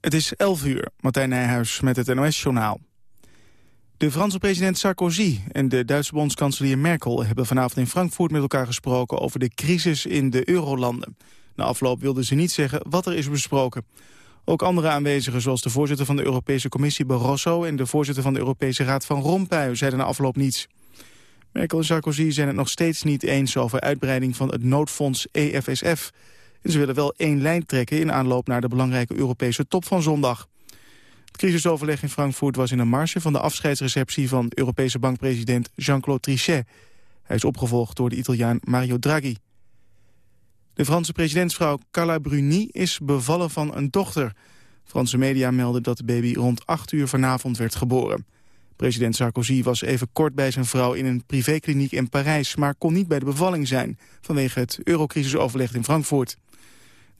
Het is 11 uur, Martijn Nijhuis met het NOS-journaal. De Franse president Sarkozy en de Duitse bondskanselier Merkel... hebben vanavond in Frankfurt met elkaar gesproken over de crisis in de eurolanden. Na afloop wilden ze niet zeggen wat er is besproken. Ook andere aanwezigen, zoals de voorzitter van de Europese Commissie Barroso... en de voorzitter van de Europese Raad van Rompuy, zeiden na afloop niets. Merkel en Sarkozy zijn het nog steeds niet eens over uitbreiding van het noodfonds EFSF... Ze willen wel één lijn trekken in aanloop naar de belangrijke Europese top van zondag. Het crisisoverleg in Frankfurt was in een marge van de afscheidsreceptie van Europese bankpresident Jean-Claude Trichet. Hij is opgevolgd door de Italiaan Mario Draghi. De Franse presidentsvrouw Carla Bruni is bevallen van een dochter. Franse media melden dat de baby rond 8 uur vanavond werd geboren. President Sarkozy was even kort bij zijn vrouw in een privékliniek in Parijs... maar kon niet bij de bevalling zijn vanwege het eurocrisisoverleg in Frankfurt.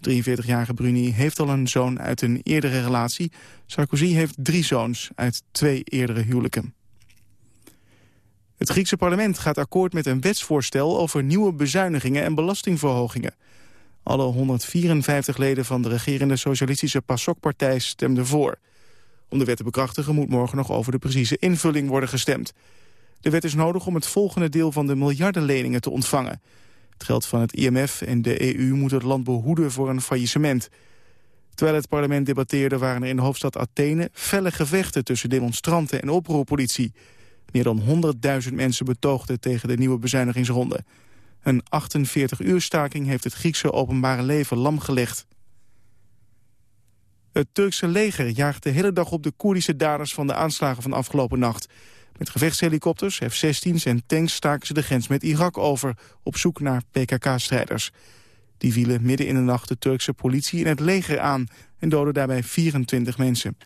43-jarige Bruni heeft al een zoon uit een eerdere relatie. Sarkozy heeft drie zoons uit twee eerdere huwelijken. Het Griekse parlement gaat akkoord met een wetsvoorstel over nieuwe bezuinigingen en belastingverhogingen. Alle 154 leden van de regerende socialistische PASOK-partij stemden voor. Om de wet te bekrachtigen moet morgen nog over de precieze invulling worden gestemd. De wet is nodig om het volgende deel van de miljardenleningen te ontvangen. Het geld van het IMF en de EU moet het land behoeden voor een faillissement. Terwijl het parlement debatteerde waren er in de hoofdstad Athene... felle gevechten tussen demonstranten en oproerpolitie. Meer dan 100.000 mensen betoogden tegen de nieuwe bezuinigingsronde. Een 48-uur staking heeft het Griekse openbare leven lam gelegd. Het Turkse leger jaagt de hele dag op de Koerdische daders van de aanslagen van afgelopen nacht. Met gevechtshelikopters, F-16's en tanks staken ze de grens met Irak over... op zoek naar PKK-strijders. Die vielen midden in de nacht de Turkse politie en het leger aan... en doden daarbij 24 mensen.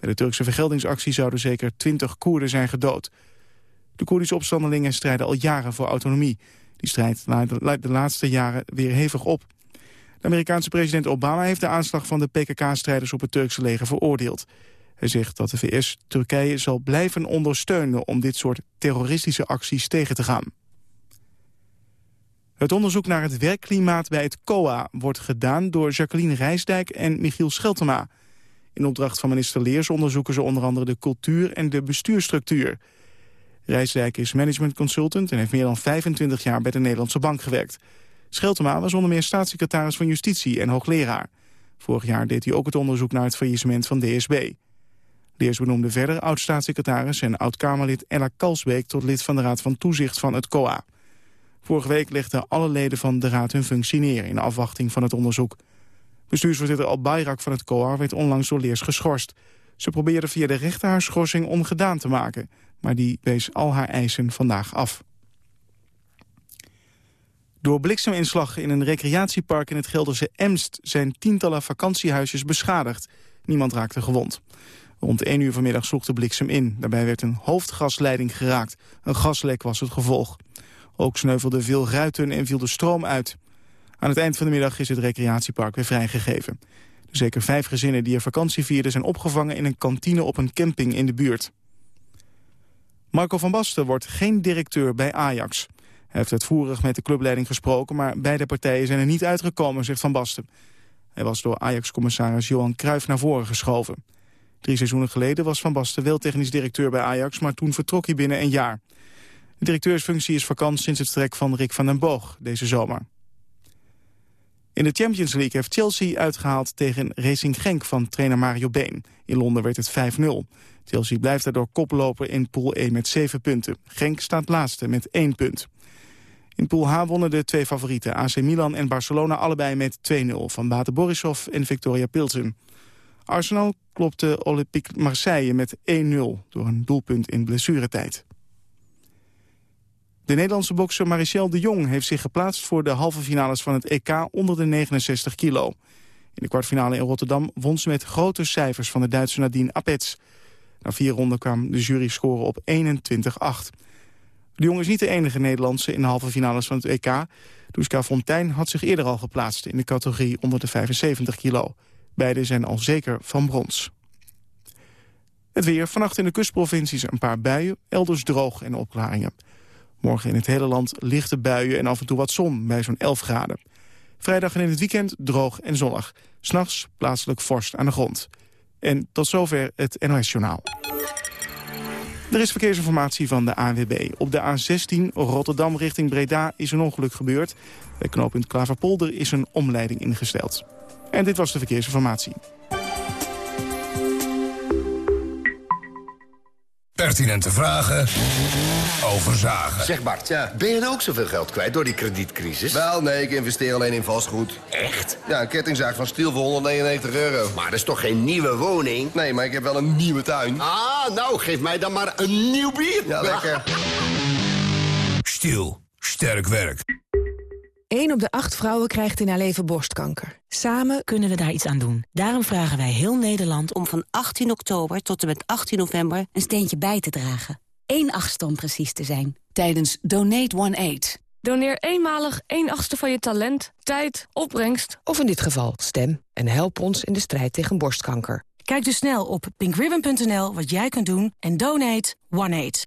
Bij de Turkse vergeldingsactie zouden zeker 20 Koerden zijn gedood. De Koerdische opstandelingen strijden al jaren voor autonomie. Die strijd leidt de laatste jaren weer hevig op. De Amerikaanse president Obama heeft de aanslag van de PKK-strijders op het Turkse leger veroordeeld. Hij zegt dat de VS Turkije zal blijven ondersteunen om dit soort terroristische acties tegen te gaan. Het onderzoek naar het werkklimaat bij het COA wordt gedaan door Jacqueline Rijsdijk en Michiel Scheltema. In opdracht van minister Leers onderzoeken ze onder andere de cultuur en de bestuurstructuur. Rijsdijk is management consultant en heeft meer dan 25 jaar bij de Nederlandse Bank gewerkt. Scheltema was onder meer staatssecretaris van Justitie en hoogleraar. Vorig jaar deed hij ook het onderzoek naar het faillissement van DSB. Leers benoemde verder oud-staatssecretaris en oud-Kamerlid Ella Kalsbeek... tot lid van de Raad van Toezicht van het COA. Vorige week legden alle leden van de raad hun functie neer... in afwachting van het onderzoek. Bestuursvoorzitter Al Bayrak van het COA werd onlangs door Leers geschorst. Ze probeerde via de rechter haar schorsing ongedaan te maken... maar die wees al haar eisen vandaag af. Door blikseminslag in een recreatiepark in het Gelderse Emst... zijn tientallen vakantiehuisjes beschadigd. Niemand raakte gewond. Rond 1 uur vanmiddag sloeg de bliksem in. Daarbij werd een hoofdgasleiding geraakt. Een gaslek was het gevolg. Ook sneuvelden veel ruiten en viel de stroom uit. Aan het eind van de middag is het recreatiepark weer vrijgegeven. zeker vijf gezinnen die er vakantie vierden... zijn opgevangen in een kantine op een camping in de buurt. Marco van Basten wordt geen directeur bij Ajax. Hij heeft uitvoerig met de clubleiding gesproken... maar beide partijen zijn er niet uitgekomen, zegt Van Basten. Hij was door Ajax-commissaris Johan Cruijff naar voren geschoven. Drie seizoenen geleden was Van Basten wel technisch directeur bij Ajax... maar toen vertrok hij binnen een jaar. De directeursfunctie is vakant sinds het vertrek van Rick van den Boog deze zomer. In de Champions League heeft Chelsea uitgehaald tegen Racing Genk van trainer Mario Been. In Londen werd het 5-0. Chelsea blijft daardoor koploper in Pool 1 met 7 punten. Genk staat laatste met 1 punt. In Pool H wonnen de twee favorieten AC Milan en Barcelona allebei met 2-0... van Bate Borisov en Victoria Pilsen. Arsenal klopte Olympique Marseille met 1-0 door een doelpunt in blessuretijd. De Nederlandse bokser Marichel de Jong heeft zich geplaatst voor de halve finales van het EK onder de 69 kilo. In de kwartfinale in Rotterdam won ze met grote cijfers van de Duitse Nadine Apets. Na vier ronden kwam de jury scoren op 21-8. De Jong is niet de enige Nederlandse in de halve finales van het EK. Duska Fontijn had zich eerder al geplaatst in de categorie onder de 75 kilo. Beide zijn al zeker van brons. Het weer. Vannacht in de kustprovincies een paar buien. Elders droog en opklaringen. Morgen in het hele land lichte buien en af en toe wat zon bij zo'n 11 graden. Vrijdag en in het weekend droog en zonnig. S'nachts plaatselijk vorst aan de grond. En tot zover het NOS-journaal. Er is verkeersinformatie van de ANWB. Op de A16 Rotterdam richting Breda is een ongeluk gebeurd. Bij knooppunt Klaverpolder is een omleiding ingesteld. En dit was de verkeersinformatie. Pertinente vragen over zagen. Zeg Bart, ja. ben je nou ook zoveel geld kwijt door die kredietcrisis? Wel, nee, ik investeer alleen in vastgoed. Echt? Ja, een kettingzaak van Stiel voor 199 euro. Maar dat is toch geen nieuwe woning? Nee, maar ik heb wel een nieuwe tuin. Ah, nou, geef mij dan maar een nieuw bier. Ja, lekker. Stiel, sterk werk. 1 op de 8 vrouwen krijgt in haar leven borstkanker. Samen kunnen we daar iets aan doen. Daarom vragen wij heel Nederland om van 18 oktober tot en met 18 november een steentje bij te dragen. 1 achtste om precies te zijn. Tijdens Donate One Aid. Doneer eenmalig 1 achtste van je talent, tijd, opbrengst... of in dit geval stem en help ons in de strijd tegen borstkanker. Kijk dus snel op pinkribbon.nl wat jij kunt doen en donate One Aid.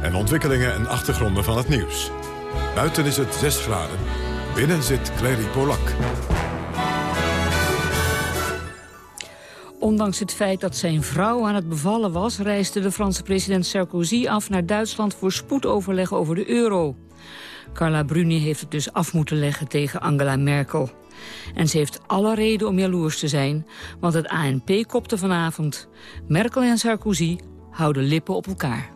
en ontwikkelingen en achtergronden van het nieuws. Buiten is het 6 graden. Binnen zit Clary Polak. Ondanks het feit dat zijn vrouw aan het bevallen was... reisde de Franse president Sarkozy af naar Duitsland... voor spoedoverleg over de euro. Carla Bruni heeft het dus af moeten leggen tegen Angela Merkel. En ze heeft alle reden om jaloers te zijn... want het ANP kopte vanavond. Merkel en Sarkozy houden lippen op elkaar.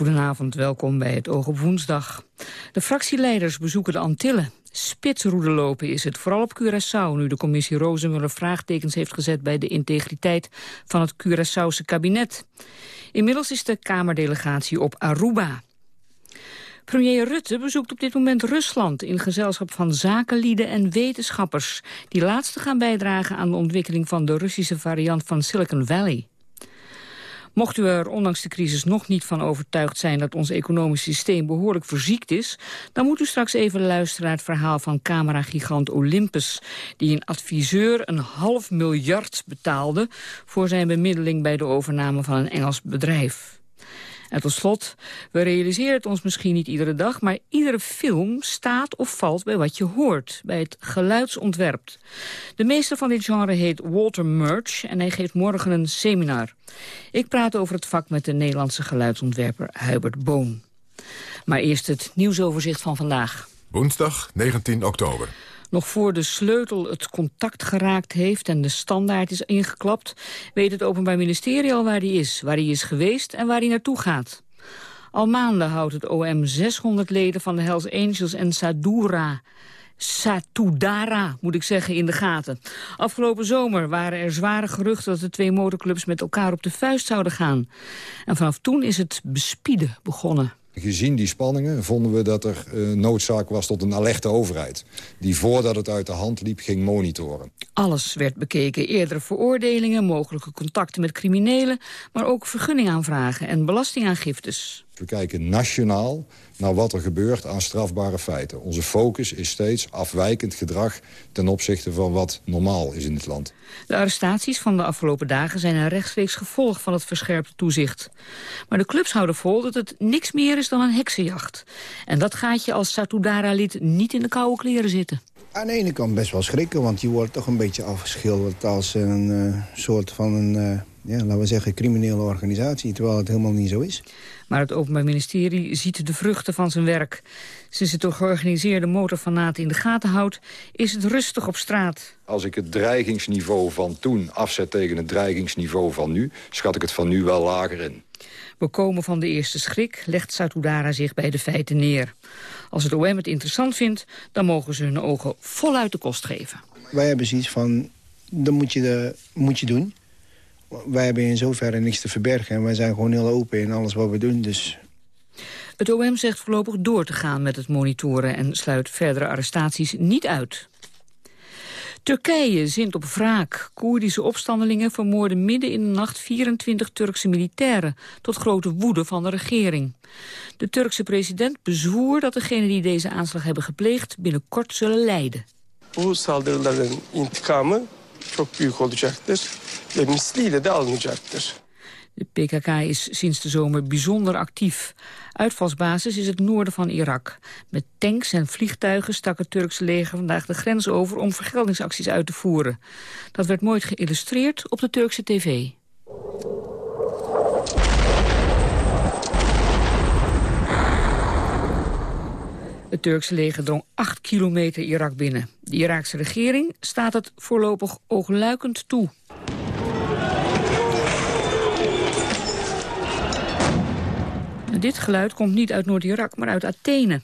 Goedenavond, welkom bij het Oog op Woensdag. De fractieleiders bezoeken de Antillen. Spitsroede lopen is het, vooral op Curaçao... nu de commissie Rozenmuller vraagtekens heeft gezet... bij de integriteit van het Curaçaose kabinet. Inmiddels is de Kamerdelegatie op Aruba. Premier Rutte bezoekt op dit moment Rusland... in gezelschap van zakenlieden en wetenschappers... die laatste gaan bijdragen aan de ontwikkeling van de Russische variant van Silicon Valley. Mocht u er ondanks de crisis nog niet van overtuigd zijn dat ons economisch systeem behoorlijk verziekt is, dan moet u straks even luisteren naar het verhaal van cameragigant Olympus, die een adviseur een half miljard betaalde voor zijn bemiddeling bij de overname van een Engels bedrijf. En tot slot, we realiseren het ons misschien niet iedere dag... maar iedere film staat of valt bij wat je hoort, bij het geluidsontwerp. De meester van dit genre heet Walter Murch en hij geeft morgen een seminar. Ik praat over het vak met de Nederlandse geluidsontwerper Hubert Boon. Maar eerst het nieuwsoverzicht van vandaag. Woensdag 19 oktober. Nog voor de sleutel het contact geraakt heeft en de standaard is ingeklapt... weet het Openbaar Ministerie al waar hij is, waar hij is geweest en waar hij naartoe gaat. Al maanden houdt het OM 600 leden van de Hells Angels en Sadura... Satudara, moet ik zeggen, in de gaten. Afgelopen zomer waren er zware geruchten dat de twee motorclubs met elkaar op de vuist zouden gaan. En vanaf toen is het bespieden begonnen. Gezien die spanningen vonden we dat er uh, noodzaak was tot een alerte overheid. Die voordat het uit de hand liep ging monitoren. Alles werd bekeken. Eerdere veroordelingen, mogelijke contacten met criminelen... maar ook vergunningaanvragen en belastingaangiftes. We kijken nationaal naar wat er gebeurt aan strafbare feiten. Onze focus is steeds afwijkend gedrag ten opzichte van wat normaal is in het land. De arrestaties van de afgelopen dagen zijn een rechtstreeks gevolg van het verscherpte toezicht. Maar de clubs houden vol dat het niks meer is dan een heksenjacht. En dat gaat je als Satudara-lid niet in de koude kleren zitten. Aan de ene kant best wel schrikken, want je wordt toch een beetje afgeschilderd als een uh, soort van een, uh, ja, laten we zeggen, criminele organisatie, terwijl het helemaal niet zo is. Maar het Openbaar Ministerie ziet de vruchten van zijn werk. Sinds het door georganiseerde motorfanaten in de gaten houdt, is het rustig op straat. Als ik het dreigingsniveau van toen afzet tegen het dreigingsniveau van nu, schat ik het van nu wel lager in. We komen van de eerste schrik, legt Satudara zich bij de feiten neer. Als het OM het interessant vindt, dan mogen ze hun ogen voluit de kost geven. Wij hebben zoiets van, dan moet je, de, moet je doen. Wij hebben in zoverre niks te verbergen. En wij zijn gewoon heel open in alles wat we doen. Dus het OM zegt voorlopig door te gaan met het monitoren... en sluit verdere arrestaties niet uit. Turkije zint op wraak. Koerdische opstandelingen vermoorden midden in de nacht 24 Turkse militairen, tot grote woede van de regering. De Turkse president bezwoer dat degenen die deze aanslag hebben gepleegd binnenkort zullen lijden. Bu saldırıların intikamı de. De PKK is sinds de zomer bijzonder actief. Uitvalsbasis is het noorden van Irak. Met tanks en vliegtuigen stak het Turkse leger vandaag de grens over om vergeldingsacties uit te voeren. Dat werd mooi geïllustreerd op de Turkse tv. Het Turkse leger drong 8 kilometer Irak binnen. De Iraakse regering staat het voorlopig oogluikend toe. Dit geluid komt niet uit Noord-Irak, maar uit Athene.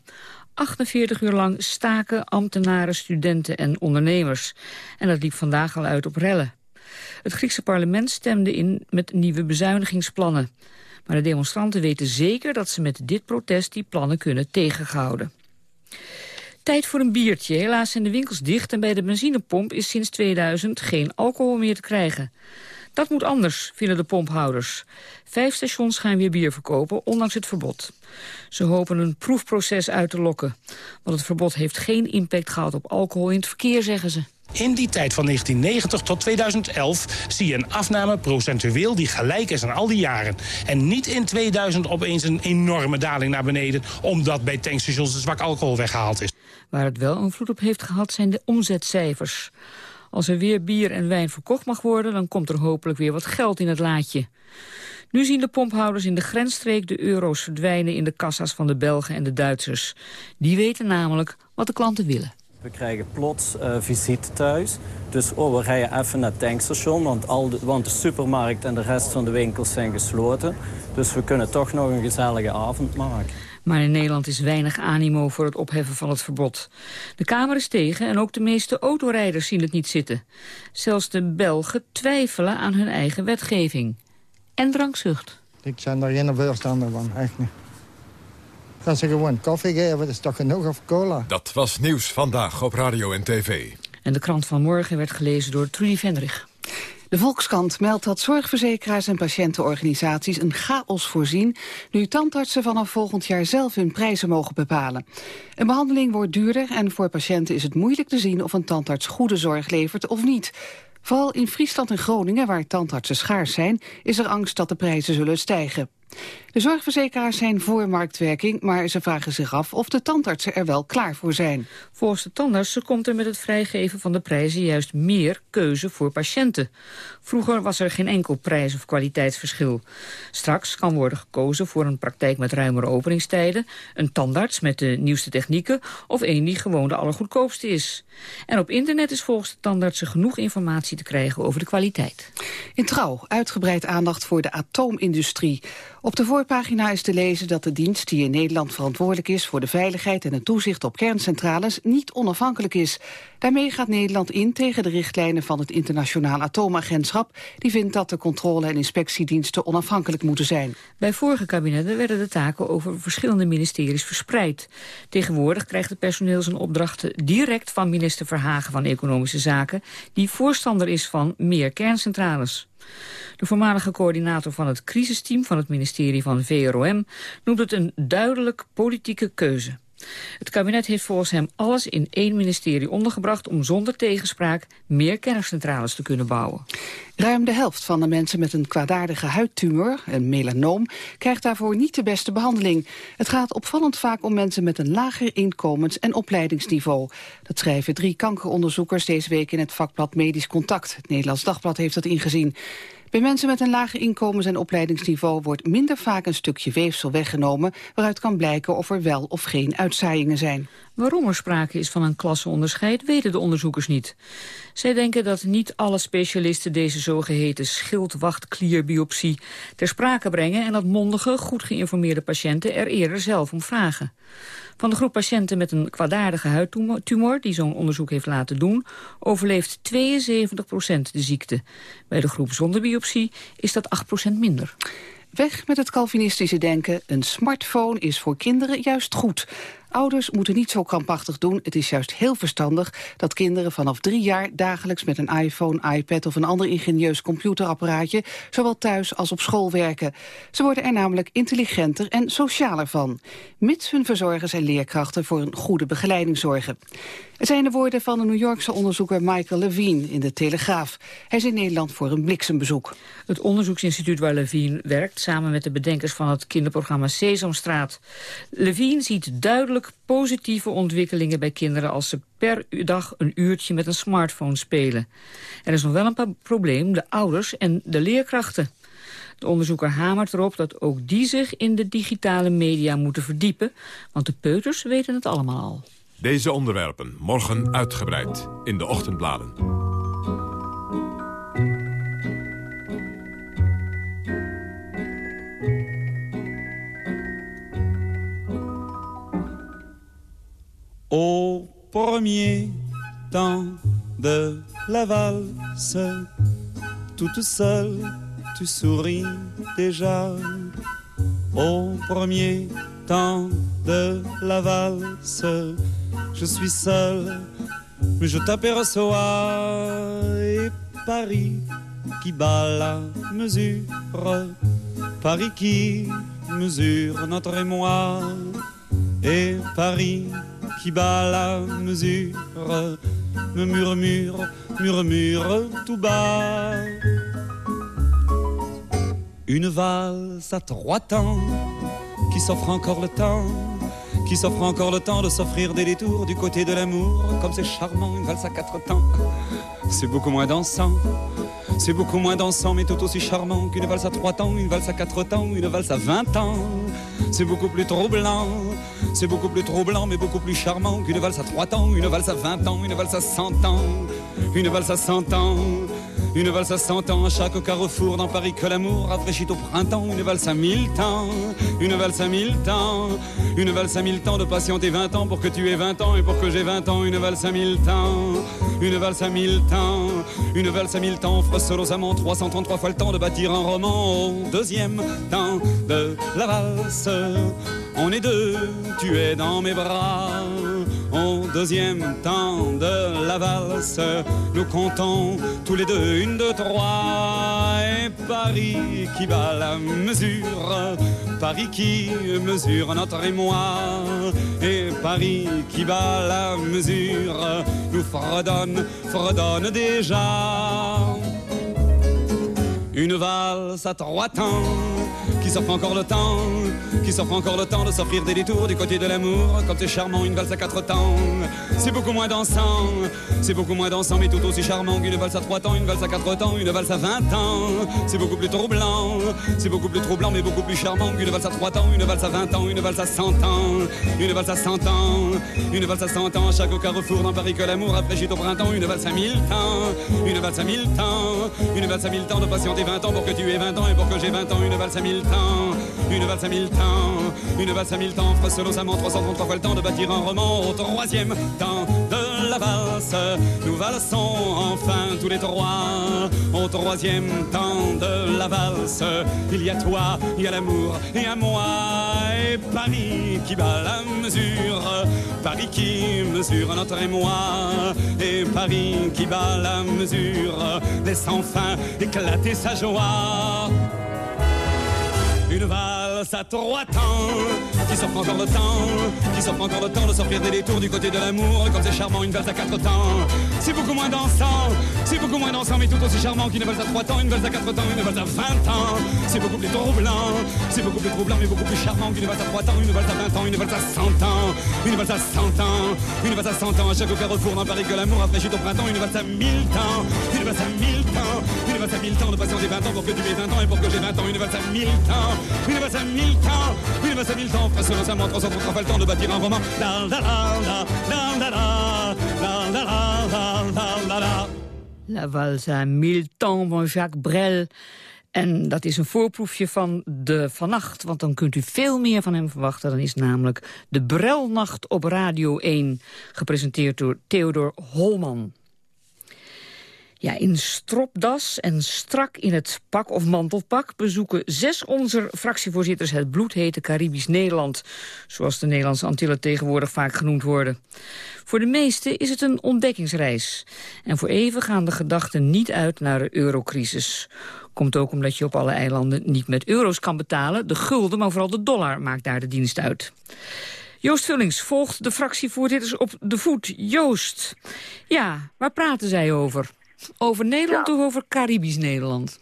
48 uur lang staken ambtenaren, studenten en ondernemers. En dat liep vandaag al uit op rellen. Het Griekse parlement stemde in met nieuwe bezuinigingsplannen. Maar de demonstranten weten zeker dat ze met dit protest die plannen kunnen tegenhouden. Tijd voor een biertje. Helaas zijn de winkels dicht en bij de benzinepomp is sinds 2000 geen alcohol meer te krijgen. Dat moet anders, vinden de pomphouders. Vijf stations gaan weer bier verkopen, ondanks het verbod. Ze hopen een proefproces uit te lokken. Want het verbod heeft geen impact gehad op alcohol in het verkeer, zeggen ze. In die tijd van 1990 tot 2011 zie je een afname procentueel die gelijk is aan al die jaren. En niet in 2000 opeens een enorme daling naar beneden... omdat bij tankstations de zwak alcohol weggehaald is. Waar het wel invloed op heeft gehad zijn de omzetcijfers. Als er weer bier en wijn verkocht mag worden... dan komt er hopelijk weer wat geld in het laadje. Nu zien de pomphouders in de grensstreek de euro's verdwijnen... in de kassa's van de Belgen en de Duitsers. Die weten namelijk wat de klanten willen. We krijgen plots uh, visite thuis. Dus oh, we rijden even naar het tankstation, want, al de, want de supermarkt en de rest van de winkels zijn gesloten. Dus we kunnen toch nog een gezellige avond maken. Maar in Nederland is weinig animo voor het opheffen van het verbod. De Kamer is tegen en ook de meeste autorijders zien het niet zitten. Zelfs de Belgen twijfelen aan hun eigen wetgeving. En drankzucht. Ik zijn daar geen voorstander van, echt niet. Gaan ze gewoon koffie geven, dat is toch genoeg of cola. Dat was Nieuws Vandaag op Radio en TV. En de krant van morgen werd gelezen door Trudy Vendrich. De Volkskrant meldt dat zorgverzekeraars en patiëntenorganisaties een chaos voorzien... nu tandartsen vanaf volgend jaar zelf hun prijzen mogen bepalen. Een behandeling wordt duurder en voor patiënten is het moeilijk te zien... of een tandarts goede zorg levert of niet. Vooral in Friesland en Groningen, waar tandartsen schaars zijn... is er angst dat de prijzen zullen stijgen. De zorgverzekeraars zijn voor marktwerking, maar ze vragen zich af of de tandartsen er wel klaar voor zijn. Volgens de tandartsen komt er met het vrijgeven van de prijzen juist meer keuze voor patiënten. Vroeger was er geen enkel prijs- of kwaliteitsverschil. Straks kan worden gekozen voor een praktijk met ruimere openingstijden, een tandarts met de nieuwste technieken of een die gewoon de allergoedkoopste is. En op internet is volgens de tandartsen genoeg informatie te krijgen over de kwaliteit. In Trouw uitgebreid aandacht voor de atoomindustrie. Op de voorpagina is te lezen dat de dienst die in Nederland verantwoordelijk is voor de veiligheid en het toezicht op kerncentrales niet onafhankelijk is. Daarmee gaat Nederland in tegen de richtlijnen van het Internationaal Atoomagentschap. Die vindt dat de controle- en inspectiediensten onafhankelijk moeten zijn. Bij vorige kabinetten werden de taken over verschillende ministeries verspreid. Tegenwoordig krijgt het personeel zijn opdrachten direct van minister Verhagen van Economische Zaken, die voorstander is van meer kerncentrales. De voormalige coördinator van het crisisteam van het ministerie van VROM noemt het een duidelijk politieke keuze. Het kabinet heeft volgens hem alles in één ministerie ondergebracht... om zonder tegenspraak meer kerncentrales te kunnen bouwen. Ruim de helft van de mensen met een kwaadaardige huidtumor, een melanoom, krijgt daarvoor niet de beste behandeling. Het gaat opvallend vaak om mensen met een lager inkomens- en opleidingsniveau. Dat schrijven drie kankeronderzoekers deze week in het vakblad Medisch Contact. Het Nederlands Dagblad heeft dat ingezien. Bij mensen met een lager inkomens- en opleidingsniveau wordt minder vaak een stukje weefsel weggenomen, waaruit kan blijken of er wel of geen uitzaaiingen zijn. Waarom er sprake is van een klasseonderscheid weten de onderzoekers niet. Zij denken dat niet alle specialisten deze zogeheten schildwachtklierbiopsie ter sprake brengen en dat mondige, goed geïnformeerde patiënten er eerder zelf om vragen. Van de groep patiënten met een kwaadaardige huidtumor die zo'n onderzoek heeft laten doen, overleeft 72% de ziekte. Bij de groep zonder biopsie is dat 8% minder. Weg met het Calvinistische denken. Een smartphone is voor kinderen juist goed. Ouders moeten niet zo krampachtig doen. Het is juist heel verstandig dat kinderen vanaf drie jaar... dagelijks met een iPhone, iPad of een ander ingenieus computerapparaatje... zowel thuis als op school werken. Ze worden er namelijk intelligenter en socialer van. Mits hun verzorgers en leerkrachten voor een goede begeleiding zorgen. Het zijn de woorden van de New Yorkse onderzoeker Michael Levine in de Telegraaf. Hij is in Nederland voor een bliksembezoek. Het onderzoeksinstituut waar Levine werkt... samen met de bedenkers van het kinderprogramma Sesamstraat. Levine ziet duidelijk positieve ontwikkelingen bij kinderen... als ze per dag een uurtje met een smartphone spelen. Er is nog wel een probleem, de ouders en de leerkrachten. De onderzoeker hamert erop dat ook die zich in de digitale media moeten verdiepen... want de peuters weten het allemaal al. Deze onderwerpen morgen uitgebreid in de ochtendbladen. Au premier temps de la valse, toute seule, tu souris déjà. Au premier temps de la valse, je suis seul, mais je t'aperçois. Et Paris qui bat la mesure, Paris qui mesure notre émoi. Et Paris qui bat la mesure, me murmure, murmure tout bas. Une valse à trois temps qui s'offre encore le temps qui s'offre encore le temps de s'offrir des détours du côté de l'amour. Comme c'est charmant, une valse à quatre temps. C'est beaucoup moins dansant. C'est beaucoup moins dansant, mais tout aussi charmant qu'une valse à trois temps, une valse à quatre temps, une valse à vingt ans. C'est beaucoup plus troublant, c'est beaucoup plus troublant, mais beaucoup plus charmant qu'une valse à trois temps, une valse à vingt ans, une valse à cent ans, une valse à cent ans. Une valse à cent ans à chaque carrefour dans Paris que l'amour rafraîchit au printemps. Une valse à mille temps, une valse à mille temps, une valse à mille temps de patienter vingt ans pour que tu aies vingt ans et pour que j'ai vingt ans. Une valse à mille temps, une valse à mille temps, une valse à mille temps offre amants 333 fois le temps de bâtir un roman. Au deuxième temps de la valse, on est deux, tu es dans mes bras. Au deuxième temps de la valse, nous comptons tous les deux une, deux, trois. Et Paris qui bat la mesure, Paris qui mesure notre émoi. Et Paris qui bat la mesure, nous fredonne, fredonne déjà. Une valse à trois temps qui s'offre encore le temps, qui s'offre encore le temps de s'offrir des détours du côté de l'amour. Comme c'est charmant, une valse à quatre temps, c'est beaucoup moins dansant, c'est beaucoup moins dansant, mais tout aussi charmant qu'une valse à trois temps, une valse à quatre temps, une valse à vingt ans. C'est beaucoup plus troublant, c'est beaucoup plus troublant, mais beaucoup plus charmant qu'une valse à trois temps, une valse à vingt ans, une valse à cent ans, une valse à cent ans, une valse à cent ans. Chaque carrefour dans Paris que l'amour rafraîchit au printemps, une valse à mille temps, une valse à mille temps, une valse à mille temps de patienter vingt ans pour que tu aies vingt ans et pour que j'ai vingt ans, une valse à mille temps une valse à mille temps, une valse à mille temps, amants 333 fois le temps de bâtir un roman au troisième temps de la valse. Nous valsons enfin tous les trois au troisième temps de la valse. Il y a toi, il y a l'amour et à moi et Paris qui bat la mesure, Paris qui mesure notre émoi et Paris qui bat la mesure, laisse enfin éclater sa joie une valse à trois temps qui s'offre encore le temps, qui s'offre encore le temps de s'offrir des détours du côté de l'amour. Comme c'est charmant, une valse à quatre temps, c'est beaucoup moins dansant, c'est beaucoup moins dansant, mais tout aussi charmant qu'une valse à trois temps, une valse à quatre temps, une valse à vingt ans. C'est beaucoup plus troublant, c'est beaucoup plus troublant, mais beaucoup plus charmant qu'une valse à trois temps, une valse à vingt ans, une valse à cent ans, une valse à cent ans, une valse à cent ans. À chaque carrefour dans Paris que l'amour rafraîchit au printemps, une valse à mille temps, une valse à mille temps, une valse à mille temps de patienter vingt ans pour que tu aies vingt ans et pour que j'ai vingt ans, une valse à mille temps, une valse à mille temps, une valse à mille temps, Très récemment, 300 ans, pas le temps de bâtir un roman. La La valse à mille temps van Jacques Brel. En dat is een voorproefje van de vannacht, want dan kunt u veel meer van hem verwachten. Dan is namelijk de Brelnacht op Radio 1, gepresenteerd door Theodor Holman. Ja, in stropdas en strak in het pak of mantelpak... bezoeken zes onze fractievoorzitters het bloedhete Caribisch Nederland... zoals de Nederlandse Antillen tegenwoordig vaak genoemd worden. Voor de meesten is het een ontdekkingsreis. En voor even gaan de gedachten niet uit naar de eurocrisis. Komt ook omdat je op alle eilanden niet met euro's kan betalen. De gulden, maar vooral de dollar maakt daar de dienst uit. Joost Vullings volgt de fractievoorzitters op de voet. Joost, ja, waar praten zij over? Over Nederland of over Caribisch Nederland?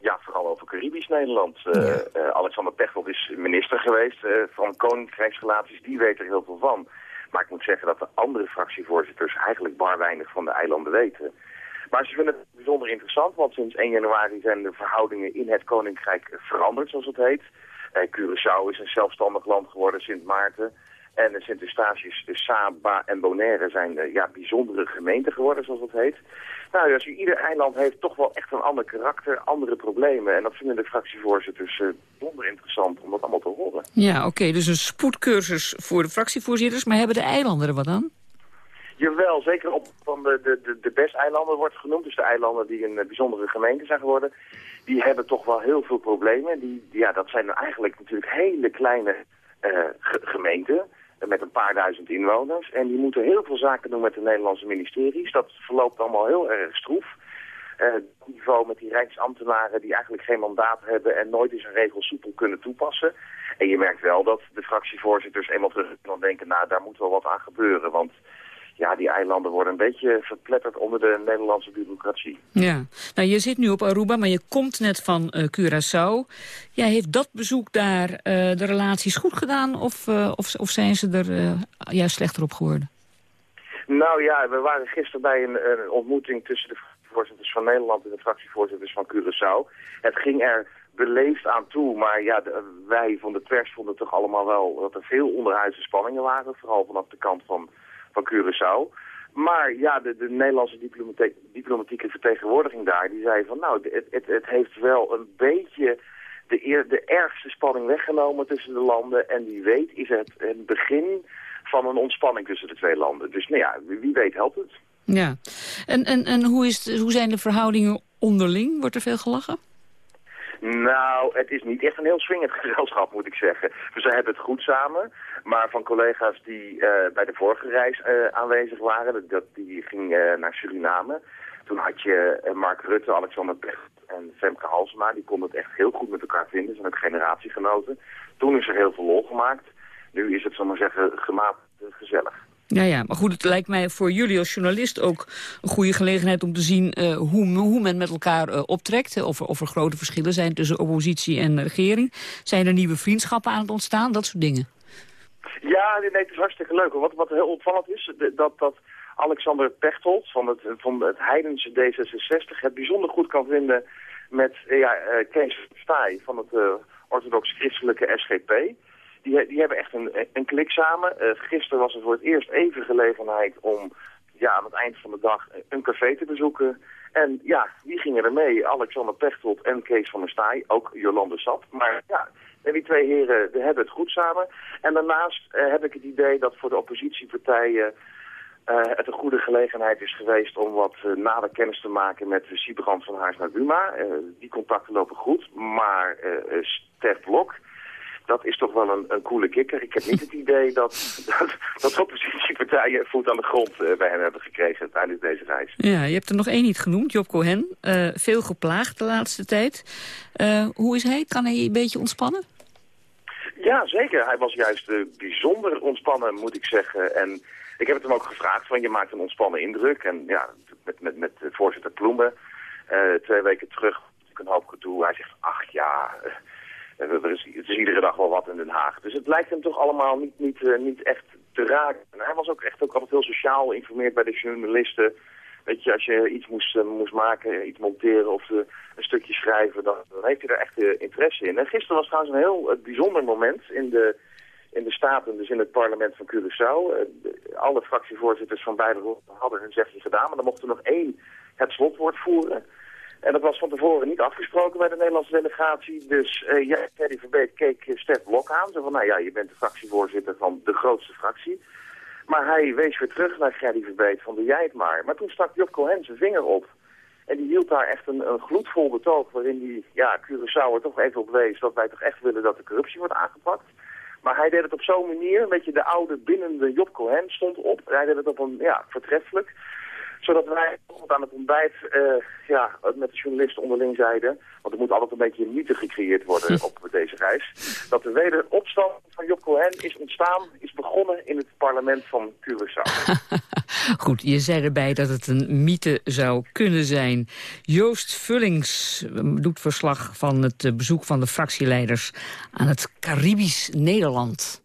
Ja, vooral over Caribisch Nederland. Uh, Alexander Pechtold is minister geweest uh, van Koninkrijksrelaties. Die weet er heel veel van. Maar ik moet zeggen dat de andere fractievoorzitters eigenlijk bar weinig van de eilanden weten. Maar ze vinden het bijzonder interessant, want sinds 1 januari zijn de verhoudingen in het Koninkrijk veranderd, zoals het heet. Curaçao is een zelfstandig land geworden, Sint Maarten. En de Sint-Eustatius, Saba en Bonaire zijn uh, ja, bijzondere gemeenten geworden, zoals dat heet. Nou, dus ieder eiland heeft toch wel echt een ander karakter, andere problemen. En dat vinden de fractievoorzitters uh, bijzonder interessant om dat allemaal te horen. Ja, oké, dus een spoedcursus voor de fractievoorzitters. Maar hebben de eilanden er wat aan? Jawel, zeker op van de, de, de, de BES-eilanden wordt genoemd. Dus de eilanden die een bijzondere gemeente zijn geworden. Die hebben toch wel heel veel problemen. Die, ja, dat zijn eigenlijk natuurlijk hele kleine uh, ge gemeenten met een paar duizend inwoners. En die moeten heel veel zaken doen met de Nederlandse ministeries. Dat verloopt allemaal heel erg stroef. Uh, niveau met die rijksambtenaren die eigenlijk geen mandaat hebben en nooit eens een regel soepel kunnen toepassen. En je merkt wel dat de fractievoorzitters eenmaal terug dan denken, nou daar moet wel wat aan gebeuren. Want ja, die eilanden worden een beetje verpletterd onder de Nederlandse bureaucratie. Ja, nou je zit nu op Aruba, maar je komt net van uh, Curaçao. Ja, heeft dat bezoek daar uh, de relaties goed gedaan of, uh, of, of zijn ze er juist slechter op geworden? Nou ja, we waren gisteren bij een, een ontmoeting tussen de voorzitters van Nederland en de fractievoorzitters van Curaçao. Het ging er beleefd aan toe, maar ja, de, wij van de pers vonden toch allemaal wel dat er veel onderhuidse spanningen waren, vooral vanaf de kant van van Curaçao. Maar ja, de, de Nederlandse diplomatieke vertegenwoordiging daar, die zei van nou, het, het, het heeft wel een beetje de, de ergste spanning weggenomen tussen de landen. En wie weet is het het begin van een ontspanning tussen de twee landen. Dus nou ja, wie weet helpt het. Ja, en, en, en hoe, is hoe zijn de verhoudingen onderling? Wordt er veel gelachen? Nou, het is niet echt een heel swingend gezelschap, moet ik zeggen. Dus ze hebben het goed samen. Maar van collega's die uh, bij de vorige reis uh, aanwezig waren, dat, die ging uh, naar Suriname. Toen had je Mark Rutte, Alexander Pech en Femke Halsema. Die konden het echt heel goed met elkaar vinden. Ze zijn ook generatiegenoten. Toen is er heel veel lol gemaakt. Nu is het, zal maar zeggen, gemaakt gezellig. Ja, ja, maar goed, het lijkt mij voor jullie als journalist ook een goede gelegenheid om te zien uh, hoe, hoe men met elkaar uh, optrekt. Of er, of er grote verschillen zijn tussen oppositie en regering. Zijn er nieuwe vriendschappen aan het ontstaan? Dat soort dingen. Ja, nee, het is hartstikke leuk. Wat, wat heel opvallend is, dat, dat Alexander Pechtold van het, van het heidense D66 het bijzonder goed kan vinden met ja, Kees Staaij van het orthodox-christelijke SGP die, die hebben echt een, een klik samen. Uh, gisteren was er voor het eerst even gelegenheid om ja, aan het eind van de dag een café te bezoeken. En ja, wie gingen er mee? Alexander Pechtold en Kees van der Staaij, ook Jolande Sap. Maar ja, die twee heren die hebben het goed samen. En daarnaast uh, heb ik het idee dat voor de oppositiepartijen... Uh, het een goede gelegenheid is geweest om wat nader kennis te maken met Siebrand van Haars naar Buma. Die contacten lopen goed, maar Stef Blok, dat is toch wel een, een coole kikker. Ik heb niet het idee dat, dat, dat oppositiepartijen voet aan de grond uh, bij hen hebben gekregen tijdens deze reis. Ja, je hebt er nog één niet genoemd, Job Cohen. Uh, veel geplaagd de laatste tijd. Uh, hoe is hij? Kan hij een beetje ontspannen? Ja, zeker. Hij was juist bijzonder ontspannen, moet ik zeggen. En ik heb het hem ook gevraagd, van je maakt een ontspannen indruk. En ja, met, met, met voorzitter Ploemen, twee weken terug, een hoop gedoe. Hij zegt, ach ja... Er is, het is iedere dag wel wat in Den Haag. Dus het lijkt hem toch allemaal niet, niet, uh, niet echt te raken. En hij was ook echt ook altijd heel sociaal geïnformeerd bij de journalisten. Weet je, als je iets moest, uh, moest maken, iets monteren of uh, een stukje schrijven, dan, dan, heeft hij er echt interesse in. En gisteren was trouwens een heel bijzonder moment in de in de Staten, dus in het parlement van Curaçao. Eh, alle fractievoorzitters van beide hadden hun zegje gedaan, maar er mocht er nog één het slotwoord voeren. En dat was van tevoren niet afgesproken bij de Nederlandse delegatie. Dus eh ja, Verbeet keek Stef Blok aan. Zo van, nou ja, je bent de fractievoorzitter van de grootste fractie. Maar hij wees weer terug naar Gerry Verbeet van doe jij het maar. Maar toen stak Job Cohen zijn vinger op. En die hield daar echt een, gloedvol betoog waarin hij, ja, Curaçao er toch even op wees dat wij toch echt willen dat de corruptie wordt aangepakt. Maar hij deed het op zo'n manier, een beetje de oude binnende Job Cohen stond op. Hij deed het op een, ja, vertreffelijk. Zodat wij aan het ontbijt, eh, ja, met de journalisten onderling zeiden, want er moet altijd een beetje een mythe gecreëerd worden op deze reis, dat de wederopstand van Job Cohen is ontstaan, is begonnen in het parlement van Curaçao. Goed, je zei erbij dat het een mythe zou kunnen zijn. Joost Vullings eh, doet verslag van het eh, bezoek van de fractieleiders aan het Caribisch Nederland.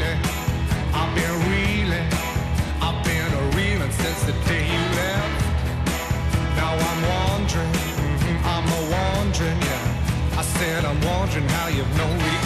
I'm wondering how you've no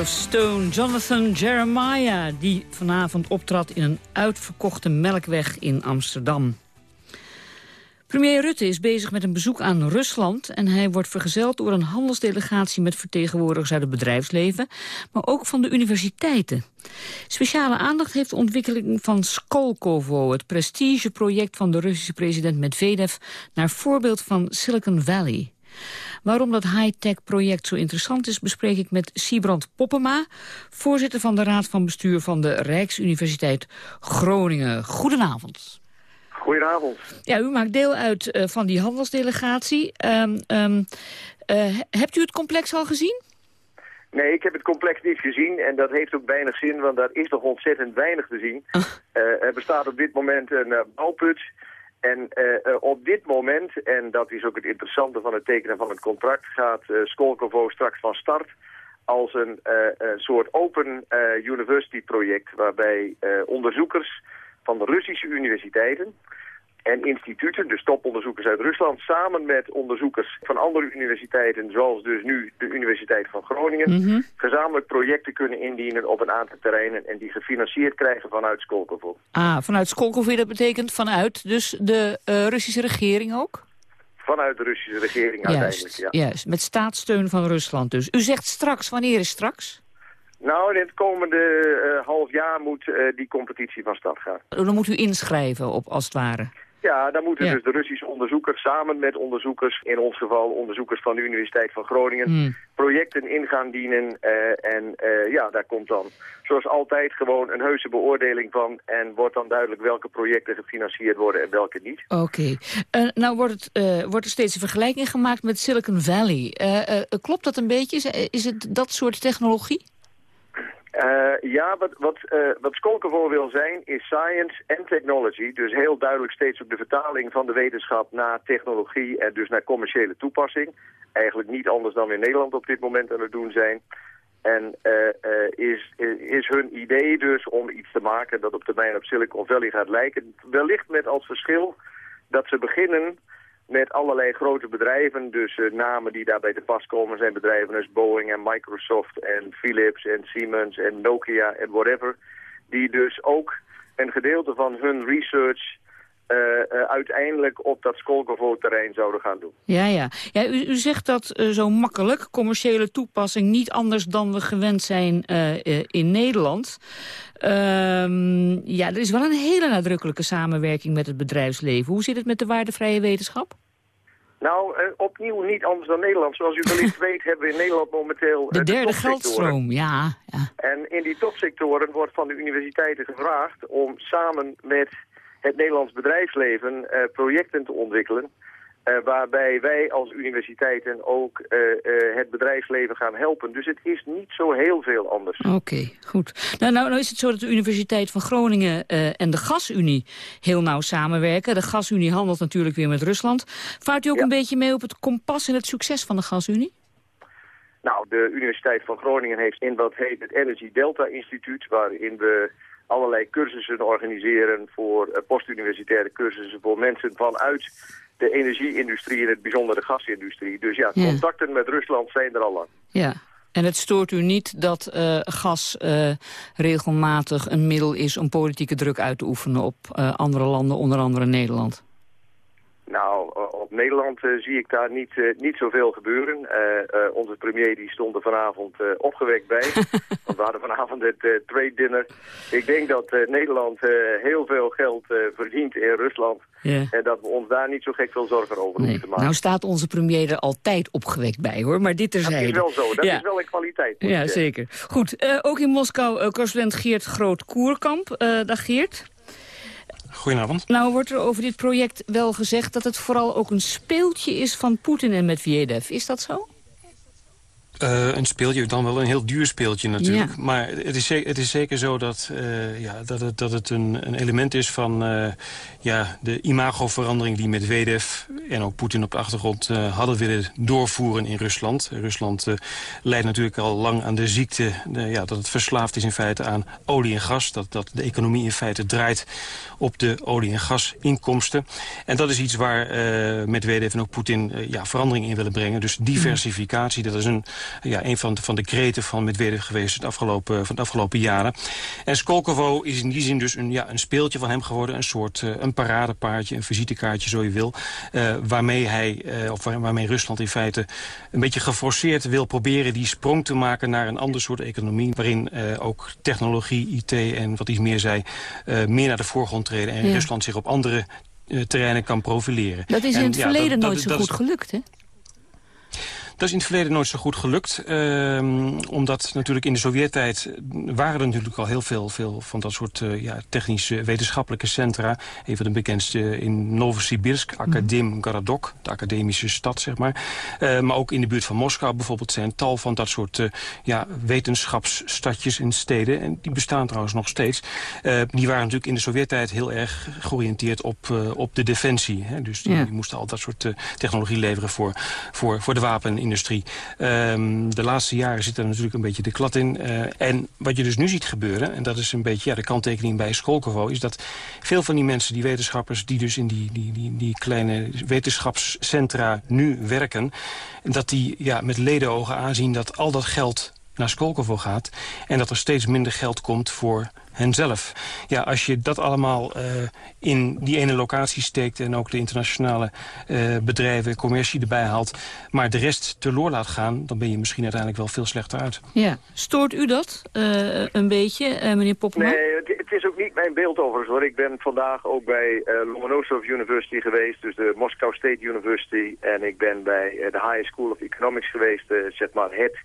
Of Stone, Jonathan Jeremiah... die vanavond optrad in een uitverkochte melkweg in Amsterdam. Premier Rutte is bezig met een bezoek aan Rusland... en hij wordt vergezeld door een handelsdelegatie... met vertegenwoordigers uit het bedrijfsleven... maar ook van de universiteiten. Speciale aandacht heeft de ontwikkeling van Skolkovo... het prestigeproject van de Russische president Medvedev... naar voorbeeld van Silicon Valley. Waarom dat high-tech project zo interessant is... bespreek ik met Siebrand Poppema... voorzitter van de Raad van Bestuur van de Rijksuniversiteit Groningen. Goedenavond. Goedenavond. Ja, u maakt deel uit eh, van die handelsdelegatie. Ehm, ehm, eh, hebt u het complex al gezien? Nee, ik heb het complex niet gezien en dat heeft ook weinig zin, want daar is nog ontzettend weinig te zien. Eh, er bestaat op dit moment een bouwput en eh, eh, op dit moment, en dat is ook het interessante van het tekenen van het contract, gaat eh Skolkovo straks van start als een, een soort open university project waarbij onderzoekers van de Russische universiteiten en instituten, dus toponderzoekers uit Rusland, samen met onderzoekers van andere universiteiten, zoals dus nu de Universiteit van Groningen, Mhm. gezamenlijk projecten kunnen indienen op een aantal terreinen en die gefinancierd krijgen vanuit Skolkovo. Ah, vanuit Skolkovo, dat betekent vanuit dus de eh, Russische regering ook? Vanuit de Russische regering uiteindelijk, ja. juist, met staatssteun van Rusland dus. U zegt straks, wanneer is straks? Nou, in het komende eh, half jaar moet eh, die competitie van start gaan. Dan moet u inschrijven op, als het ware. Ja, daar moeten Ja. dus de Russische onderzoekers samen met onderzoekers, in ons geval onderzoekers van de Universiteit van Groningen, Hmm. projecten in gaan dienen. eh, en eh, ja, daar komt dan zoals altijd gewoon een heuse beoordeling van en wordt dan duidelijk welke projecten gefinancierd worden en welke niet. Oké. Eh, nou wordt, het, wordt er steeds een vergelijking gemaakt met Silicon Valley. Klopt dat een beetje? Is, is het dat soort technologie? Eh, ja, wat, wat, eh, wat Skolkovo wil zijn is science en technology. Dus heel duidelijk steeds ook de vertaling van de wetenschap naar technologie en dus naar commerciële toepassing. Eigenlijk niet anders dan we in Nederland op dit moment aan het doen zijn. En eh, is, is hun idee dus om iets te maken dat op termijn op Silicon Valley gaat lijken. Wellicht met als verschil dat ze beginnen met allerlei grote bedrijven. Dus eh, namen die daarbij te pas komen zijn bedrijven als Boeing en Microsoft en Philips en Siemens en Nokia en whatever. Die dus ook een gedeelte van hun research eh, uiteindelijk op dat Skolkovo-terrein zouden gaan doen. Ja, ja. ja u, u zegt dat eh, zo makkelijk, commerciële toepassing... niet anders dan we gewend zijn in Nederland. Ehm, ja, er is wel een hele nadrukkelijke samenwerking met het bedrijfsleven. Hoe zit het met de waardevrije wetenschap? Nou, opnieuw niet anders dan Nederland. Zoals u wellicht weet hebben we in Nederland momenteel... De derde topsectoren. geldstroom, ja. ja. En in die topsectoren wordt van de universiteiten gevraagd om samen met het Nederlands bedrijfsleven eh, projecten te ontwikkelen. eh, waarbij wij als universiteiten ook eh, het bedrijfsleven gaan helpen. Dus het is niet zo heel veel anders. Oké, goed. Nou, nou, nou is het zo dat de Universiteit van Groningen en de Gasunie heel nauw samenwerken. De Gasunie handelt natuurlijk weer met Rusland. Vaart u ook een beetje mee op het kompas en het succes van de Gasunie? Nou, de Universiteit van Groningen heeft in wat heet het Energy Delta Instituut... waarin we allerlei cursussen organiseren voor eh, postuniversitaire cursussen... voor mensen vanuit de energie-industrie en het bijzonder de gasindustrie. Dus ja, Ja. contacten met Rusland zijn er al lang. Ja. En het stoort u niet dat eh, gas eh, regelmatig een middel is om politieke druk uit te oefenen op andere landen, onder andere Nederland? Nou, op Nederland eh, zie ik daar niet, eh, niet zoveel gebeuren. Eh, onze premier die stond er vanavond opgewekt bij. want we hadden vanavond het trade dinner. Ik denk dat Nederland heel veel geld verdient in Rusland. En dat we ons daar niet zo gek veel zorgen over hoeven te maken. Nou staat onze premier er altijd opgewekt bij, hoor. Maar dit dat terzijde. is wel zo. Dat Ja. is wel een kwaliteit. Ja, zeker. Goed, ook in Moskou correspondent Geert Groot-Koerkamp. Dag Geert. Goedenavond. Nou wordt er over dit project wel gezegd dat het vooral ook een speeltje is van Poetin en Medvedev. Is dat zo? Eh, een speeltje, dan wel een heel duur speeltje natuurlijk. Ja. Maar het is, zeker, het is zeker zo dat, eh, ja, dat het, dat het een, een element is van eh, ja, de imagoverandering die Medvedev en ook Poetin op de achtergrond hadden willen doorvoeren in Rusland. Rusland leidt natuurlijk al lang aan de ziekte ja, dat het verslaafd is in feite aan olie en gas. Dat, dat de economie in feite draait op de olie- en gasinkomsten. En dat is iets waar Medvedev en ook Poetin ja, verandering in willen brengen. Dus diversificatie, dat is een, ja, een van, de, van de kreten van Medvedev geweest het afgelopen, van de afgelopen jaren. En Skolkovo is in die zin dus een, ja, een speeltje van hem geworden. Een soort eh, een paradepaardje, een visitekaartje, zo je wil. eh, waarmee hij, eh, of waar- waarmee Rusland in feite een beetje geforceerd wil proberen die sprong te maken naar een ander soort economie. Waarin ook technologie, IT en wat iets meer zei, meer naar de voorgrond treden. En Ja. Rusland zich op andere terreinen kan profileren. Dat is in En het ja, verleden dat- dat- nooit zo goed is- gelukt, hè? Dat is in het verleden nooit zo goed gelukt. ehm, omdat natuurlijk in de Sovjet-tijd waren er natuurlijk al heel veel, veel van dat soort eh, ja, technische wetenschappelijke centra. Een van de bekendste in Novosibirsk, Akadem Garadok, de academische stad zeg maar. Eh, maar ook in de buurt van Moskou bijvoorbeeld zijn tal van dat soort eh, ja, wetenschapsstadjes en steden. En die bestaan trouwens nog steeds. Die waren natuurlijk in de Sovjet-tijd heel erg georiënteerd op, op de defensie. Hè? Dus die, Ja. die moesten al dat soort technologie leveren voor, voor, voor de wapenindustrie. Ehm, de laatste jaren zit er natuurlijk een beetje de klad in. Eh, en wat je dus nu ziet gebeuren, en dat is een beetje ja, de kanttekening bij Skolkovo... is dat veel van die mensen, die wetenschappers... die dus in die, die, die, die kleine wetenschapscentra nu werken... dat die ja, met ledenogen aanzien dat al dat geld naar Skolkovo gaat... en dat er steeds minder geld komt voor henzelf. Ja, als je dat allemaal uh, in die ene locatie steekt... en ook de internationale uh, bedrijven, commercie erbij haalt... maar de rest teloor laat gaan... dan ben je misschien uiteindelijk wel veel slechter uit. Ja. Stoort u dat uh, een beetje, meneer Poppenman? Nee, het, het, is ook niet mijn beeld overigens hoor. Ik ben vandaag ook bij Lomonosov University geweest... dus de Moscow State University... en ik ben bij de High School of Economics geweest, zeg maar het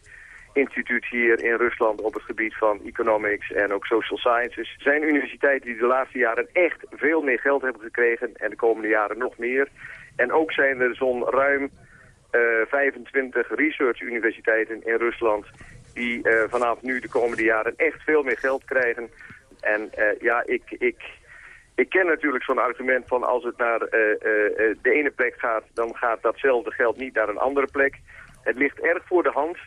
instituut hier in Rusland op het gebied van economics en ook social sciences. zijn universiteiten die de laatste jaren echt veel meer geld hebben gekregen en de komende jaren nog meer. En ook zijn er zo'n ruim uh, 25 research universiteiten in Rusland die uh, vanaf nu de komende jaren echt veel meer geld krijgen. En uh, ja, ik, ik, ik ken natuurlijk zo'n argument van als het naar de ene plek gaat, dan gaat datzelfde geld niet naar een andere plek. Het ligt erg voor de hand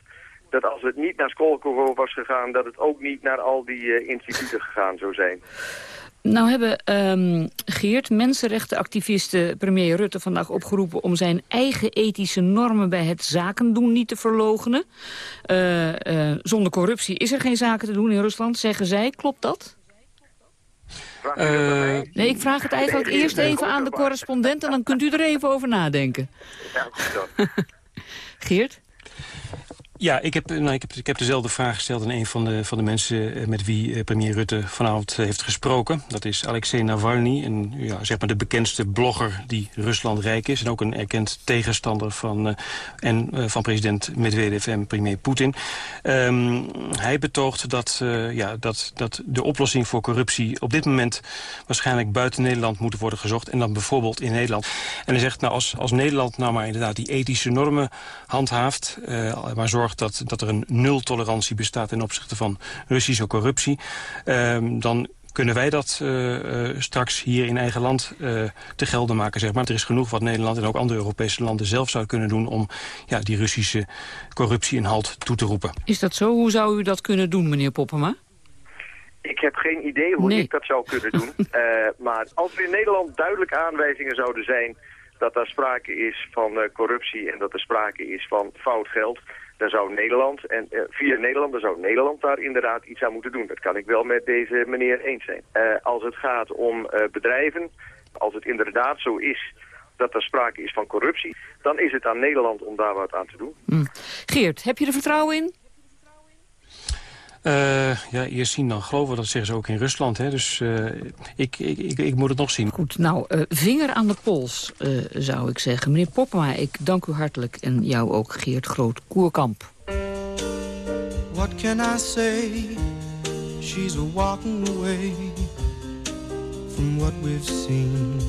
dat als het niet naar Skolkovo was gegaan... dat het ook niet naar al die uh, instituten gegaan zou zijn. Nou hebben um, Geert, mensenrechtenactivisten premier Rutte vandaag opgeroepen... om zijn eigen ethische normen bij het zaken doen niet te verlogenen. Uh, uh, zonder corruptie is er geen zaken te doen in Rusland, zeggen zij. Klopt dat? Uh, nee, ik vraag het eigenlijk eerst even aan de correspondent... en dan kunt u er even over nadenken. Ja, Geert? Ja, ik heb, nou, ik, heb, dezelfde vraag gesteld aan een van de, van de mensen eh, met wie eh, premier Rutte vanavond heeft gesproken. Dat is Alexei Navalny, een, ja, zeg maar de bekendste blogger die Rusland rijk is. En ook een erkend tegenstander van, en, van president Medvedev en premier Poetin. Um, hij betoogt dat, ja, dat, dat de oplossing voor corruptie op dit moment waarschijnlijk buiten Nederland moet worden gezocht. En dan bijvoorbeeld in Nederland. En hij zegt, nou, als, als Nederland nou maar inderdaad die ethische normen handhaaft, maar zorgt dat, dat er een nultolerantie bestaat ten opzichte van Russische corruptie... Um, dan kunnen wij dat uh, uh, straks hier in eigen land uh, te gelden maken. Zeg maar. Er is genoeg wat Nederland en ook andere Europese landen zelf zou kunnen doen... om ja, die Russische corruptie een halt toe te roepen. Is dat zo? Hoe zou u dat kunnen doen, meneer Poppema? Ik heb geen idee hoe nee. ik dat zou kunnen doen. maar als er in Nederland duidelijke aanwijzingen zouden zijn... dat er sprake is van corruptie en dat er sprake is van fout geld dan zou Nederland, en uh, via Nederland, zou Nederland daar inderdaad iets aan moeten doen. Dat kan ik wel met deze meneer eens zijn. Uh, als het gaat om uh, bedrijven, als het inderdaad zo is dat er sprake is van corruptie, dan is het aan Nederland om daar wat aan te doen. Mm. Geert, heb je er vertrouwen in? Uh, ja, eerst zien dan geloven, dat zeggen ze ook in Rusland. Hè? Dus uh, ik, ik, ik, ik, moet het nog zien. Goed, nou, uh, vinger aan de pols, zou ik zeggen. Meneer Popma, ik dank u hartelijk. En jou ook, Geert Groot-Koerkamp. What can I say? She's walking away from what we've seen.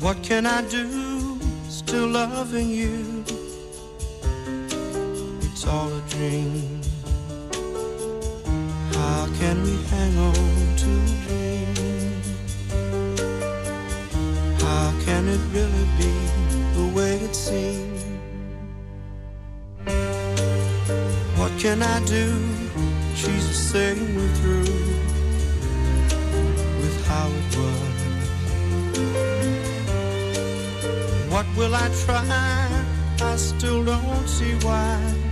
What can I do? Still loving you. It's all a dream. How can we hang on to a dream? How can it really be the way it seems? What can I do? Same me through with how it was. What will I try? I still don't see why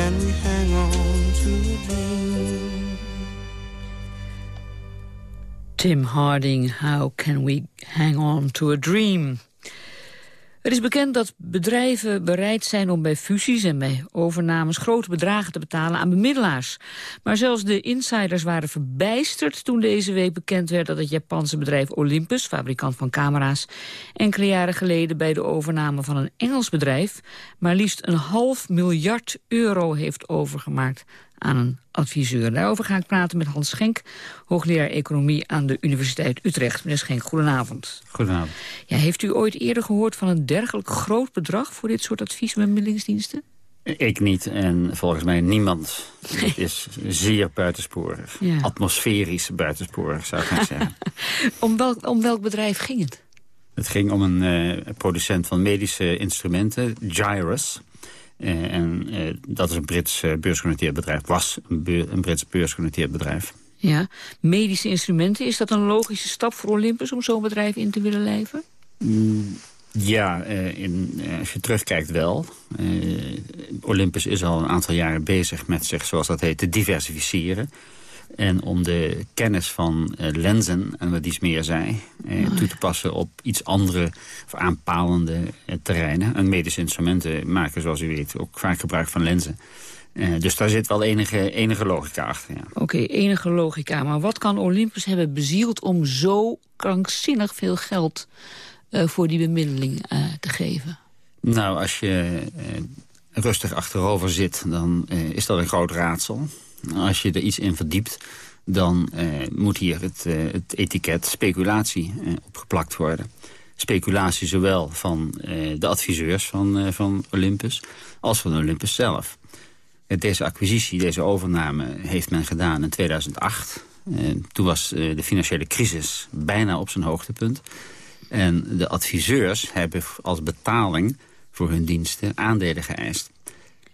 Can we hang on to a dream? Tim Harding, How Can We Hang On To A Dream? Het is bekend dat bedrijven bereid zijn om bij fusies en bij overnames grote bedragen te betalen aan bemiddelaars. Maar zelfs de insiders waren verbijsterd toen deze week bekend werd dat het Japanse bedrijf Olympus, fabrikant van camera's, enkele jaren geleden bij de overname van een Engels bedrijf maar liefst een half miljard euro heeft overgemaakt aan een adviseur. Daarover ga ik praten met Hans Schenk, hoogleraar economie aan de Universiteit Utrecht. Meneer Schenk, goedenavond. Goedenavond. Ja, heeft u ooit eerder gehoord van een dergelijk groot bedrag voor dit soort advies- en bemiddelingsdiensten? Ik niet en volgens mij niemand. Het is zeer buitensporig. Ja. Atmosferisch buitensporig, zou ik maar zeggen. om, welk, om welk bedrijf ging het? Het ging om een eh, producent van medische instrumenten, Gyrus. Eh, en eh, dat is een Brits eh, beursgenoteerd bedrijf. Was een, Brits beursgenoteerd bedrijf. Ja, medische instrumenten. Is dat een logische stap voor Olympus om zo'n bedrijf in te willen lijven? Mm, Ja, in, als je terugkijkt wel. Olympus is al een aantal jaren bezig met zich, zoals dat heet, te diversificeren. En om de kennis van eh, lenzen, en wat iets meer zei, eh, toe te passen op iets andere of aanpalende eh, terreinen. En medische instrumenten maken, zoals u weet, ook vaak gebruik van lenzen. Dus daar zit wel enige, enige logica achter, ja. Oké, enige logica. Maar wat kan Olympus hebben bezield om zo krankzinnig veel geld voor die bemiddeling te geven? Nou, als je rustig achterover zit, dan is dat een groot raadsel. Als je er iets in verdiept, dan eh, moet hier het, eh, het etiket speculatie eh, opgeplakt worden. Speculatie zowel van de adviseurs van, van Olympus als van Olympus zelf. Deze acquisitie, deze overname heeft men gedaan in 2008. Eh, toen was de financiële crisis bijna op zijn hoogtepunt. En de adviseurs hebben als betaling voor hun diensten aandelen geëist.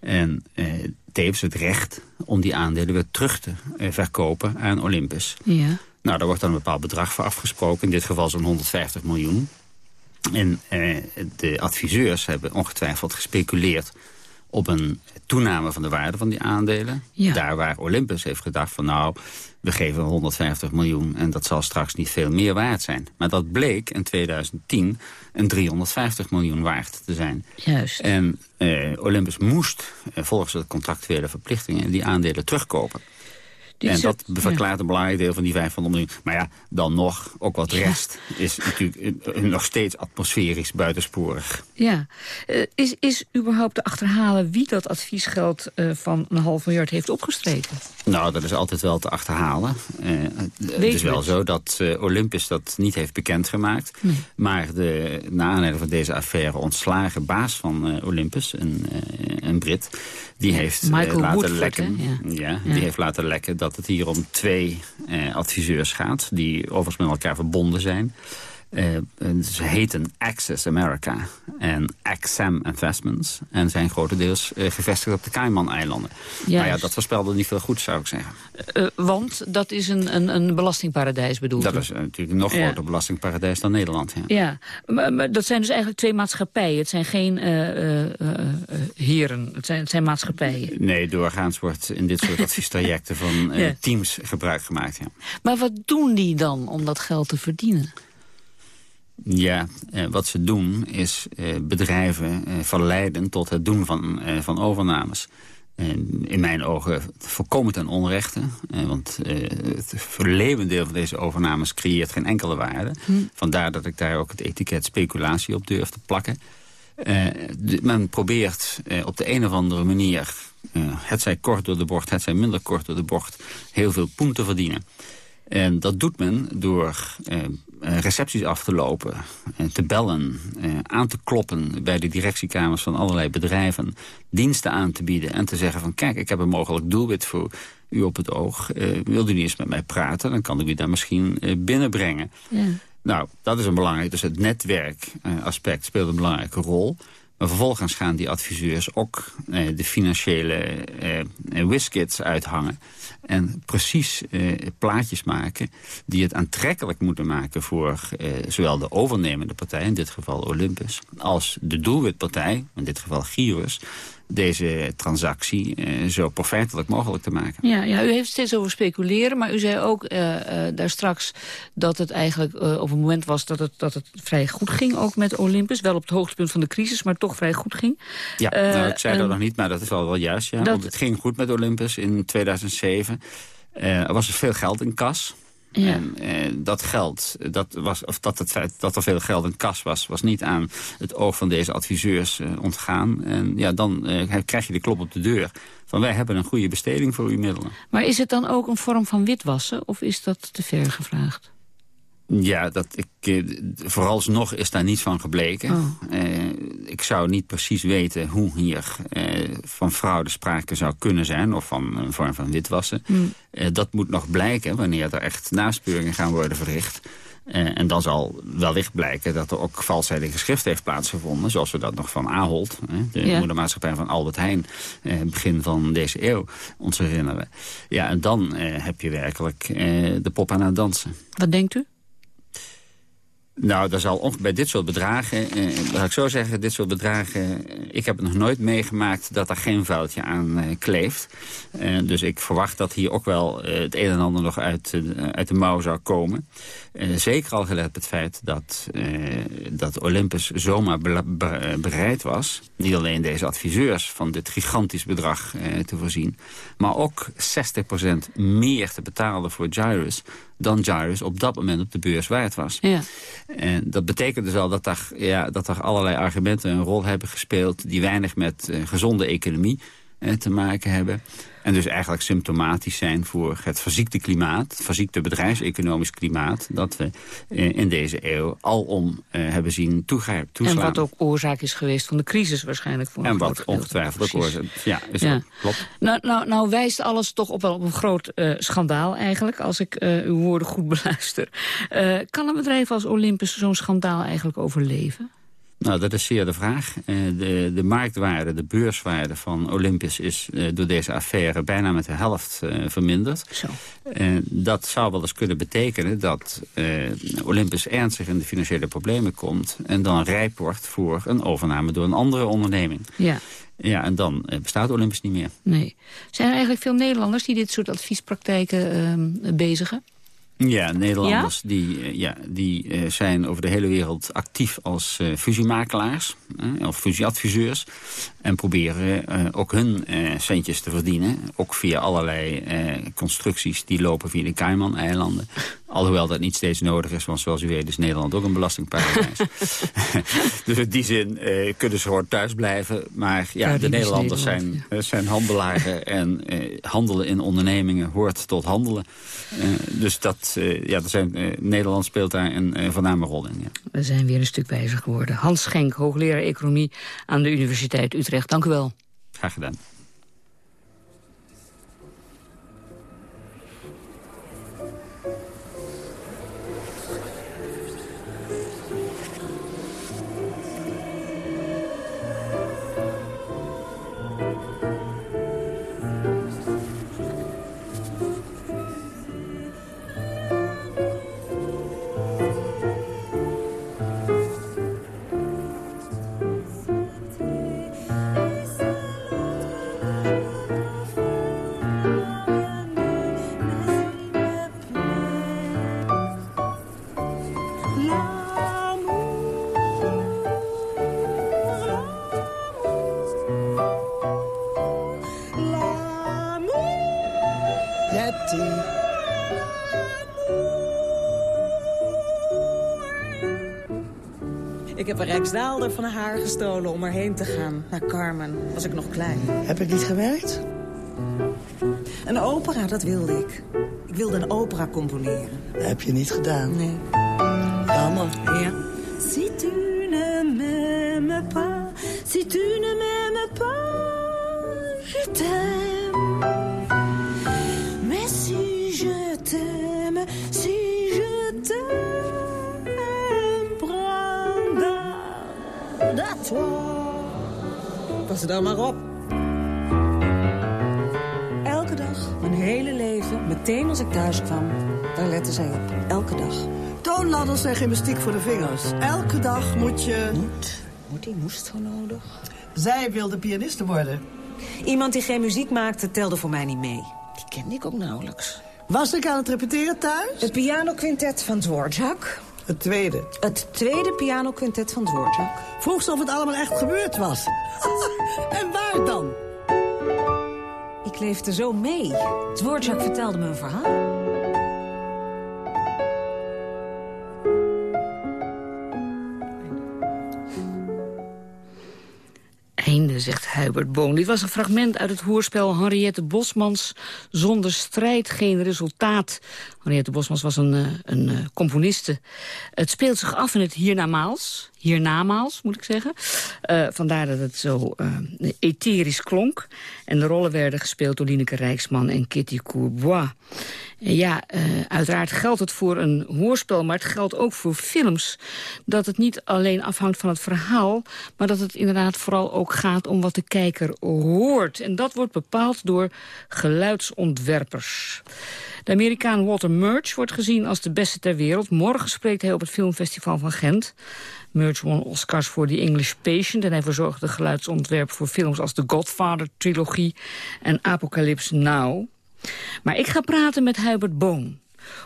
En eh, tevens het recht om die aandelen weer terug te eh, verkopen aan Olympus. Ja. Nou, daar wordt dan een bepaald bedrag voor afgesproken. In dit geval zo'n 150 miljoen. En eh, de adviseurs hebben ongetwijfeld gespeculeerd op een toename van de waarde van die aandelen. Ja. Daar waar Olympus heeft gedacht van nou, we geven 150 miljoen... en dat zal straks niet veel meer waard zijn. Maar dat bleek in 2010 een 350 miljoen waard te zijn. Juist. En eh, Olympus moest eh, volgens de contractuele verplichtingen die aandelen terugkopen. En is dat het- verklaart een belangrijk deel van die 500 miljoen. Maar ja, dan nog, ook wat rest is natuurlijk eh, nog steeds atmosferisch buitensporig. Ja. Eh, is, is überhaupt te achterhalen wie dat adviesgeld eh, van een half miljard heeft opgestreken? Nou, dat is altijd wel te achterhalen. Eh, het is we wel het? zo dat eh, Olympus dat niet heeft bekendgemaakt. Nee. Maar de, na aanleiding van deze affaire ontslagen baas van eh, Olympus, een, eh, een Brit... die heeft eh, Michael laten Woodford, lekken. Ja. die heeft laten lekken dat het hier om twee eh, adviseurs gaat... die overigens met elkaar verbonden zijn... Eh, ze heten Access America en XM Investments... en zijn grotendeels eh, gevestigd op de Cayman-eilanden. Maar ja, dat voorspelde niet veel goed, zou ik zeggen. Eh, want dat is een, een, een belastingparadijs bedoeld. Dat is natuurlijk een nog Ja. groter belastingparadijs dan Nederland. Ja. Ja, maar, maar dat zijn dus eigenlijk twee maatschappijen. Het zijn geen eh, heren, het zijn, het zijn maatschappijen. Nee, doorgaans wordt in dit soort adviestrajecten van teams gebruik gemaakt. Ja, Maar wat doen die dan om dat geld te verdienen? Ja eh, wat ze doen is eh, bedrijven eh, verleiden tot het doen van, van overnames. En in mijn ogen volkomen ten onrechte. want het verleeuwende deel van deze overnames creëert geen enkele waarde. Vandaar dat ik daar ook het etiket speculatie op durf te plakken. Men probeert op de een of andere manier... het zij kort door de bocht, het zij minder kort door de bocht... heel veel poen te verdienen. En dat doet men door recepties af te lopen, eh, te bellen, eh, aan te kloppen bij de directiekamers van allerlei bedrijven, diensten aan te bieden en te zeggen van kijk, ik heb een mogelijk doelwit voor u op het oog. Eh wilt u niet eens met mij praten, dan kan ik u daar misschien eh, binnenbrengen. Ja. Nou, dat is een belangrijk. Dus het netwerkaspect speelt een belangrijke rol. Maar vervolgens gaan die adviseurs ook eh, de financiële eh, eh, whiskits uithangen. En precies eh, plaatjes maken die het aantrekkelijk moeten maken voor eh, zowel de overnemende partij, in dit geval Olympus, als de doelwitpartij, in dit geval Gyrus, deze transactie eh, zo profijtelijk mogelijk te maken. Ja, ja, u heeft steeds over speculeren, maar u zei ook eh, daar straks dat het eigenlijk op een moment was dat het, dat het vrij goed ging, ook met Olympus. Wel op het hoogtepunt van de crisis, maar toch vrij goed ging. Ja, nou, ik zei dat en- nog niet, maar dat is wel, wel juist. Ja, Dat- Want het ging goed met Olympus in 2007. Eh, er was dus veel geld in kas. Ja. En eh, dat geld, dat was, of dat het feit dat er veel geld in kas was... was niet aan het oog van deze adviseurs eh, ontgaan. En ja, dan eh, krijg je de klop op de deur. Van wij hebben een goede besteding voor uw middelen. Maar is het dan ook een vorm van witwassen of is dat te ver gevraagd? Ja, dat ik, eh, vooralsnog is daar niets van gebleken. Oh. Eh, ik zou niet precies weten hoe hier eh, van fraude sprake zou kunnen zijn... of van een vorm van witwassen. Hmm. Dat moet nog blijken wanneer er echt naspeuringen gaan worden verricht. En dan zal wellicht blijken dat er ook valsheid in geschrift heeft plaatsgevonden... zoals we dat nog van Ahold, de Ja. moedermaatschappij van Albert Heijn... Begin van deze eeuw ons herinneren. Ja, en dan heb je werkelijk de pop aan het dansen. Wat denkt u? Nou, daar zal bij dit soort bedragen, eh, laat ik zo zeggen, dit soort bedragen, eh, ik heb het nog nooit meegemaakt dat er geen vuiltje aan eh, kleeft. Eh, dus ik verwacht dat hier ook wel eh, het een en ander nog uit, uit de mouw zou komen. Zeker al gelet op het feit dat, dat Olympus zomaar bereid was, niet alleen deze adviseurs van dit gigantisch bedrag te voorzien, maar ook 60% meer te betalen voor Gyrus dan Gyrus op dat moment op de beurs waard was. Ja. En dat betekent dus al dat daar, ja, dat er allerlei argumenten een rol hebben gespeeld... die weinig met eh, gezonde economie te maken hebben. En dus eigenlijk symptomatisch zijn voor het verziekte klimaat... het verziekte bedrijfseconomisch klimaat... dat we eh, in deze eeuw alom eh, hebben zien toegrijpen, En toeslaan. wat ook oorzaak is geweest van de crisis waarschijnlijk. Voor En wat ongetwijfeld ook oorzaak. Ja, is Ja. klopt. Nou, nou, nou wijst alles toch op wel op een groot eh, schandaal eigenlijk, als ik eh, uw woorden goed beluister. Eh, kan een bedrijf als Olympus zo'n schandaal eigenlijk overleven? Nou, dat is zeer de vraag. Eh, de, de marktwaarde, de beurswaarde van Olympus is eh, door deze affaire bijna met de helft eh, verminderd. Zo. Dat zou wel eens kunnen betekenen dat Olympus ernstig in de financiële problemen komt... en dan rijp wordt voor een overname door een andere onderneming. Ja, Ja, en dan bestaat Olympus niet meer. nee. Zijn er eigenlijk veel Nederlanders die dit soort adviespraktijken ehm, bezigen? Ja, Nederlanders Die, eh, ja, die eh, zijn over de hele wereld actief als eh, fusiemakelaars eh, of fusieadviseurs. En proberen eh, ook hun eh, centjes te verdienen. Ook via allerlei eh, constructies die lopen via de Cayman-eilanden. Alhoewel dat niet steeds nodig is, want zoals u weet is Nederland ook een belastingparadijs. dus in die zin eh, kunnen ze gewoon thuis blijven. Maar ja, Ja, de Nederlanders Nederland, zijn, eh, zijn handelaren en eh, handelen in ondernemingen hoort tot handelen. Eh, dus dat, eh, ja, zijn, Nederland speelt daar een eh, voorname rol in. Ja. We zijn weer een stuk wijzer geworden. Hans Schenk, hoogleraar economie aan de Universiteit Utrecht. Dank u wel. Graag gedaan. Van haar gestolen om erheen te gaan. Naar Carmen, was ik nog klein. Heb ik niet gewerkt? Een opera, dat wilde ik. Ik wilde een opera componeren. Dat heb je niet gedaan. Nee. Jammer. Ja. Si tu ne m'aimes pas, si tu ne m'aimes pas, je t'aime. Toi. Pas er dan maar op. Elke dag, mijn hele leven, meteen als ik thuis kwam, daar letten zij op. Elke dag. Toonladders zijn gymnastiek voor de vingers. Elke dag moet je... Moet? Moet die? Moest zo nodig? Zij wilde pianiste worden. Iemand die geen muziek maakte, telde voor mij niet mee. Die kende ik ook nauwelijks. Was ik aan het repeteren thuis? Het pianoquintet van Dvorak. Het tweede. Het tweede pianoquintet van Dvorak. Vroeg ze of het allemaal echt gebeurd was. en waar dan? Ik leefde zo mee. Dvorak vertelde me een verhaal. Zegt Hubert Boon. Dit was een fragment uit het hoorspel Henriette Bosmans... Zonder strijd geen resultaat. Henriette Bosmans was een, uh, een uh, componiste. Het speelt zich af in het hiernamaals. Hiernamaals, moet ik zeggen. Uh, vandaar dat het zo etherisch klonk. En de rollen werden gespeeld door Lineke Rijksman en Kitty Courbois. Ja, uh, uiteraard geldt het voor een hoorspel, maar het geldt ook voor films. Dat het niet alleen afhangt van het verhaal, maar dat het inderdaad vooral ook gaat om wat de kijker hoort. En dat wordt bepaald door geluidsontwerpers. De Amerikaan Walter Murch wordt gezien als de beste ter wereld. Morgen spreekt hij op het filmfestival van Gent. Murch won Oscars voor The English Patient... en hij verzorgde geluidsontwerp voor films als The Godfather-trilogie... en Apocalypse Now. Maar ik ga praten met Hubert Boon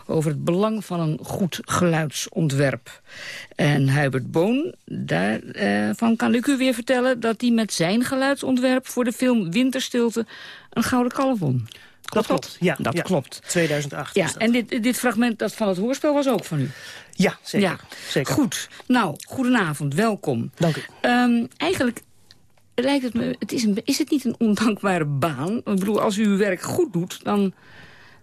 over het belang van een goed geluidsontwerp. En Hubert Boon, daarvan uh, kan ik u weer vertellen... dat hij met zijn geluidsontwerp voor de film Winterstilte... een gouden kalf won. Dat klopt, ja. Dat ja. klopt. 2008 Ja, en dit, dit fragment dat van het hoorspel was ook van u? Ja, zeker. Ja. zeker. Goed. Nou, goedenavond, welkom. Dank u. Um, eigenlijk lijkt het me, het is, een, is het niet een ondankbare baan? Ik bedoel, als u uw werk goed doet, dan,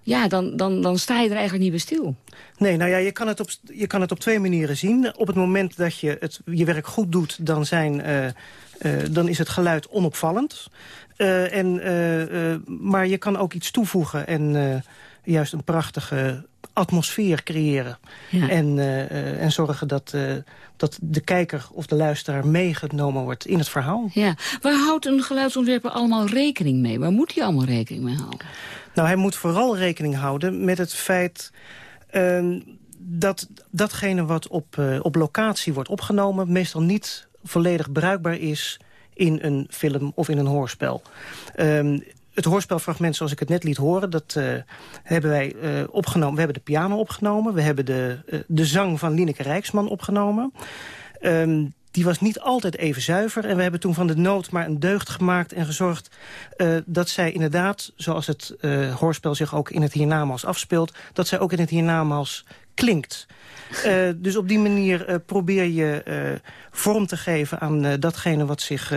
ja, dan, dan, dan sta je er eigenlijk niet bij stil. Nee, nou ja, je kan, het op, je kan het op twee manieren zien. Op het moment dat je het, je werk goed doet, dan, zijn, uh, uh, dan is het geluid onopvallend. Uh, en, maar je kan ook iets toevoegen en juist een prachtige atmosfeer creëren. Ja. En, uh, en zorgen dat, uh, dat de kijker of de luisteraar meegenomen wordt in het verhaal. Ja. Waar houdt een geluidsontwerper allemaal rekening mee? Waar moet hij allemaal rekening mee houden? Nou, hij moet vooral rekening houden met het feit... Uh, dat datgene wat op, op locatie wordt opgenomen... meestal niet volledig bruikbaar is in een film of in een hoorspel. Um, het hoorspelfragment zoals ik het net liet horen... dat uh, hebben wij uh, opgenomen. We hebben de piano opgenomen. We hebben de, uh, de zang van Lineke Rijksman opgenomen. Um, die was niet altijd even zuiver. En we hebben toen van de nood maar een deugd gemaakt en gezorgd... dat zij inderdaad, zoals het hoorspel zich ook in het hiernamaals afspeelt... dat zij ook in het hiernamaals klinkt. Uh, dus op die manier uh, probeer je uh, vorm te geven aan datgene wat zich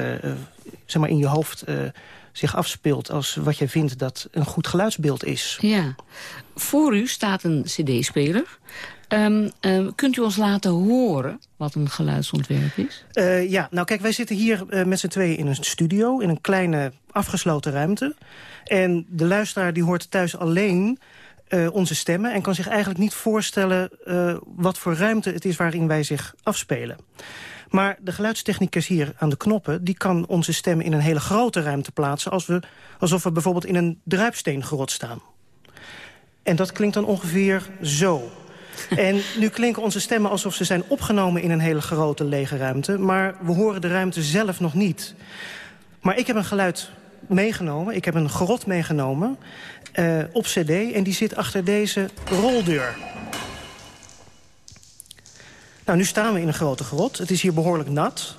zeg maar in je hoofd zich afspeelt als wat je vindt dat een goed geluidsbeeld is. Ja. Voor u staat een cd-speler. Um, um, kunt u ons laten horen wat een geluidsontwerp is? Uh, ja, nou kijk, wij zitten hier uh, met z'n tweeën in een studio... in een kleine afgesloten ruimte. En de luisteraar die hoort thuis alleen uh, onze stemmen... en kan zich eigenlijk niet voorstellen wat voor ruimte het is waarin wij zich afspelen. Maar de geluidstechnicus hier aan de knoppen... die kan onze stem in een hele grote ruimte plaatsen... Als we, alsof we bijvoorbeeld in een druipsteengrot staan. En dat klinkt dan ongeveer zo. En nu klinken onze stemmen alsof ze zijn opgenomen... in een hele grote lege ruimte. Maar we horen de ruimte zelf nog niet. Maar ik heb een geluid meegenomen. Ik heb een grot meegenomen uh, op cd. En die zit achter deze roldeur. Nou, nu staan we in een grote grot. Het is hier behoorlijk nat.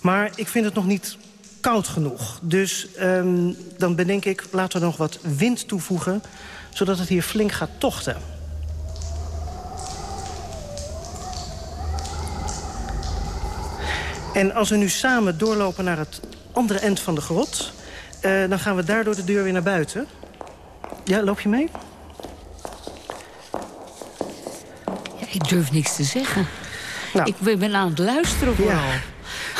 Maar ik vind het nog niet koud genoeg. Dus um, dan bedenk ik, laten we nog wat wind toevoegen... zodat het hier flink gaat tochten. En als we nu samen doorlopen naar het andere eind van de grot... Uh, dan gaan we daar door de deur weer naar buiten. Ja, loop je mee? Ja, ik durf niks te zeggen. Nou. Ik ben aan het luisteren vooral. Ja.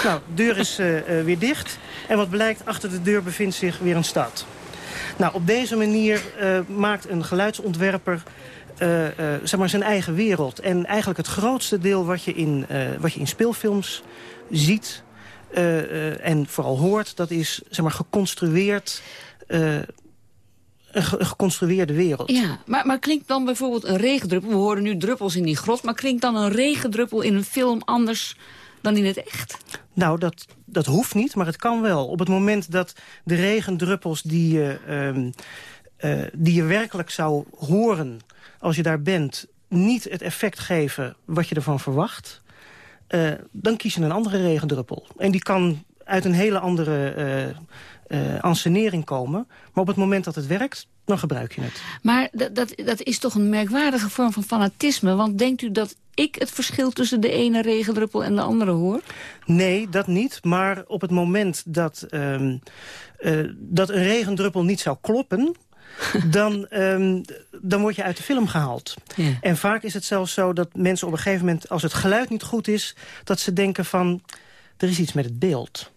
Nou, de deur is uh, uh, weer dicht. En wat blijkt, achter de deur bevindt zich weer een stad. Nou, op deze manier uh, maakt een geluidsontwerper zeg maar zijn eigen wereld. En eigenlijk het grootste deel wat je in, wat je in speelfilms ziet... en vooral hoort, dat is zeg maar, geconstrueerd een, ge een, geconstrueerde wereld. Ja, maar, maar klinkt dan bijvoorbeeld een regendruppel... we horen nu druppels in die grot... maar klinkt dan een regendruppel in een film anders dan in het echt? Nou, dat, dat hoeft niet, maar het kan wel. Op het moment dat de regendruppels die je, ehm, eh, die je werkelijk zou horen als je daar bent... niet het effect geven wat je ervan verwacht... Uh, dan kies je een andere regendruppel. En die kan uit een hele andere uh, ansenering komen. Maar op het moment dat het werkt, dan gebruik je het. Maar dat, dat, dat is toch een merkwaardige vorm van fanatisme? Want denkt u dat ik het verschil tussen de ene regendruppel en de andere hoor? Nee, dat niet. Maar op het moment dat, um, uh, dat een regendruppel niet zou kloppen... dan, um, dan word je uit de film gehaald. Ja. En vaak is het zelfs zo dat mensen op een gegeven moment... als het geluid niet goed is, dat ze denken van... er is iets met het beeld.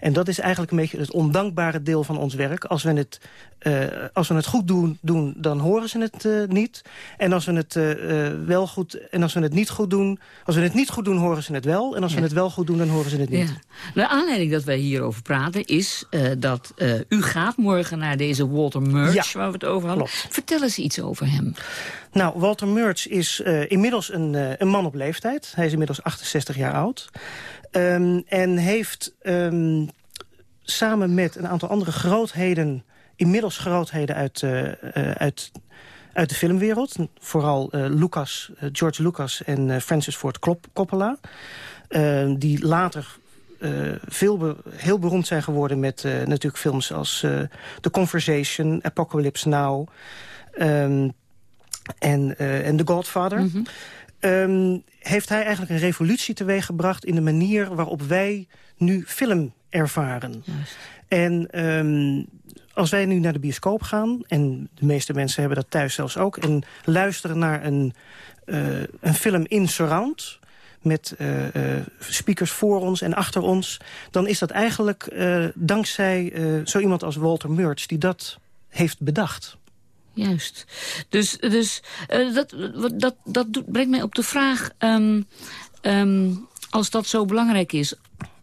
En dat is eigenlijk een beetje het ondankbare deel van ons werk. Als we het, uh, als we het goed doen, doen, dan horen ze het uh, niet. En als we het uh, wel goed en als we het niet goed doen, als we het niet goed doen, horen ze het wel. En als ja. we het wel goed doen, dan horen ze het niet. Ja. De aanleiding dat wij hierover praten is dat u gaat morgen naar deze Walter Murch, waar we het over hadden. Klopt. Vertel eens iets over hem. Nou, Walter Murch is inmiddels een, een man op leeftijd. Hij is inmiddels 68 jaar oud. Um, en heeft um, samen met een aantal andere grootheden... inmiddels grootheden uit, uh, uh, uit, uit de filmwereld... vooral uh, Lucas, George Lucas en Francis Ford Coppola... Ehm, die later veel heel beroemd zijn geworden met natuurlijk films als The Conversation, Apocalypse Now... en, The Godfather... -hmm um, heeft hij eigenlijk een revolutie teweeggebracht... in de manier waarop wij nu film ervaren. Juist. En um, als wij nu naar de bioscoop gaan... en de meeste mensen hebben dat thuis zelfs ook... en luisteren naar een, uh, een film in surround met uh, uh, speakers voor ons en achter ons... dan is dat eigenlijk dankzij zo iemand als Walter Murch... die dat heeft bedacht. Juist. Dus, dus uh, dat, dat, dat brengt mij op de vraag... Um, um, als dat zo belangrijk is,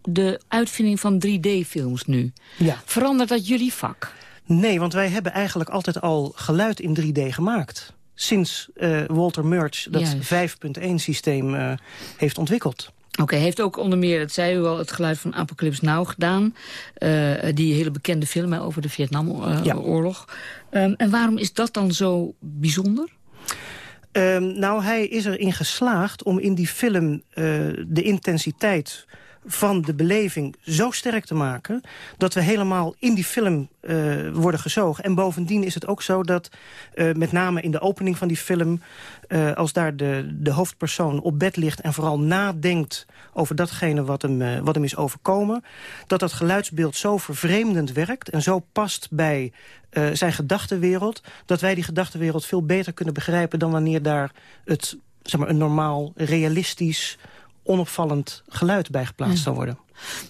de uitvinding van 3D-films nu. Ja. Verandert dat jullie vak? Nee, want wij hebben eigenlijk altijd al geluid in 3D gemaakt. Sinds uh, Walter Murch dat 5.1-systeem uh, heeft ontwikkeld. Oké, okay, heeft ook onder meer, dat zei u al, het geluid van Apocalypse Now gedaan. Uh, die hele bekende film over de Vietnamoorlog. Ja. Um, en waarom is dat dan zo bijzonder? Um, nou, hij is erin geslaagd om in die film uh, de intensiteit van de beleving zo sterk te maken... dat we helemaal in die film uh, worden gezogen. En bovendien is het ook zo dat, uh, met name in de opening van die film... Uh, als daar de, de hoofdpersoon op bed ligt en vooral nadenkt... over datgene wat hem, wat hem is overkomen... dat dat geluidsbeeld zo vervreemdend werkt... en zo past bij zijn gedachtenwereld... dat wij die gedachtenwereld veel beter kunnen begrijpen... dan wanneer daar het, zeg maar, een normaal, realistisch onopvallend geluid bijgeplaatst zou worden.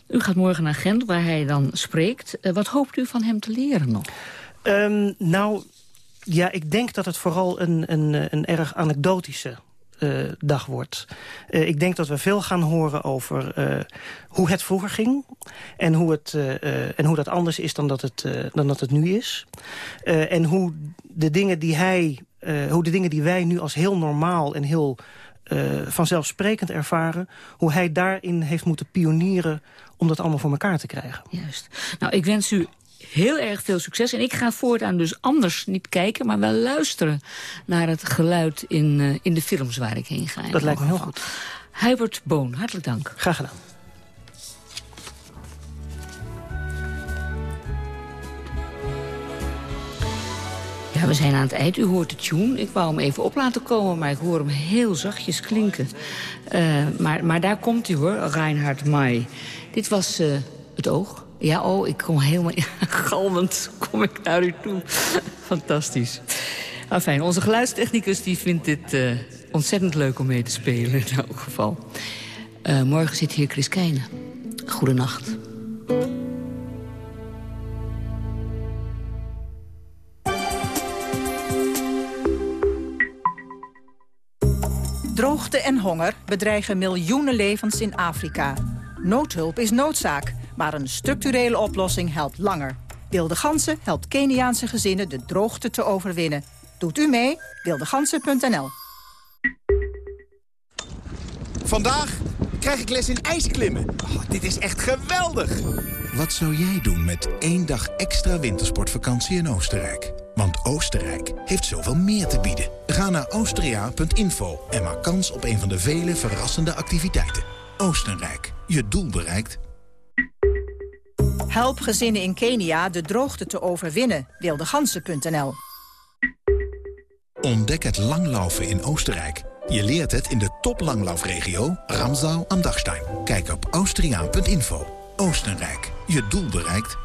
U gaat morgen naar Gent, waar hij dan spreekt. Uh, wat hoopt u van hem te leren nog? Um, nou, ja, ik denk dat het vooral een, een, een erg anekdotische uh, dag wordt. Uh, ik denk dat we veel gaan horen over uh, hoe het vroeger ging... en hoe, het, en hoe dat anders is dan dat het, dan dat het nu is. en hoe de dingen die hij... hoe de dingen die wij nu als heel normaal en heel uh, vanzelfsprekend ervaren... hoe hij daarin heeft moeten pionieren om dat allemaal voor elkaar te krijgen. Juist. Nou, ik wens u heel erg veel succes. En ik ga voortaan dus anders niet kijken, maar wel luisteren... naar het geluid in, uh, in de films waar ik heen ga. Dat lijkt me heel goed. Hubert Boon, hartelijk dank. Graag gedaan. Ja, we zijn aan het eind. U hoort de tune. Ik wou hem even op laten komen, maar ik hoor hem heel zachtjes klinken. Uh, maar, maar daar komt hij hoor, Reinhard May. Dit was uh, het oog. Ja, oh, ik kom helemaal galmend kom ik naar u toe. Fantastisch. Nou, fijn, onze geluidstechnicus die vindt dit uh, ontzettend leuk om mee te spelen in elk geval. morgen zit hier Chris Keijnen. Goedenacht. Honger bedreigen miljoenen levens in Afrika. Noodhulp is noodzaak, maar een structurele oplossing helpt langer. Wilde Gansen helpt Keniaanse gezinnen de droogte te overwinnen. Doet u mee? Wildegansen.nl Vandaag krijg ik les in ijsklimmen. Oh, dit is echt geweldig! Wat zou jij doen met één dag extra wintersportvakantie in Oostenrijk? Want Oostenrijk heeft zoveel meer te bieden. Ga naar austria.info en maak kans op een van de vele verrassende activiteiten. Oostenrijk, je doel bereikt. Help gezinnen in Kenia de droogte te overwinnen. Wildegansen.nl Ontdek het langlaufen in Oostenrijk. Je leert het in de toplanglaufregio Ramsau am Dachstein. Kijk op austriaan.info. Oostenrijk, je doel bereikt.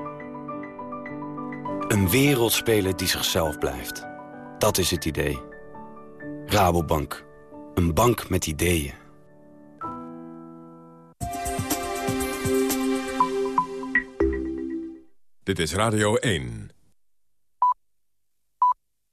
Een wereldspeler die zichzelf blijft. Dat is het idee. Rabobank. Een bank met ideeën. Dit is Radio 1.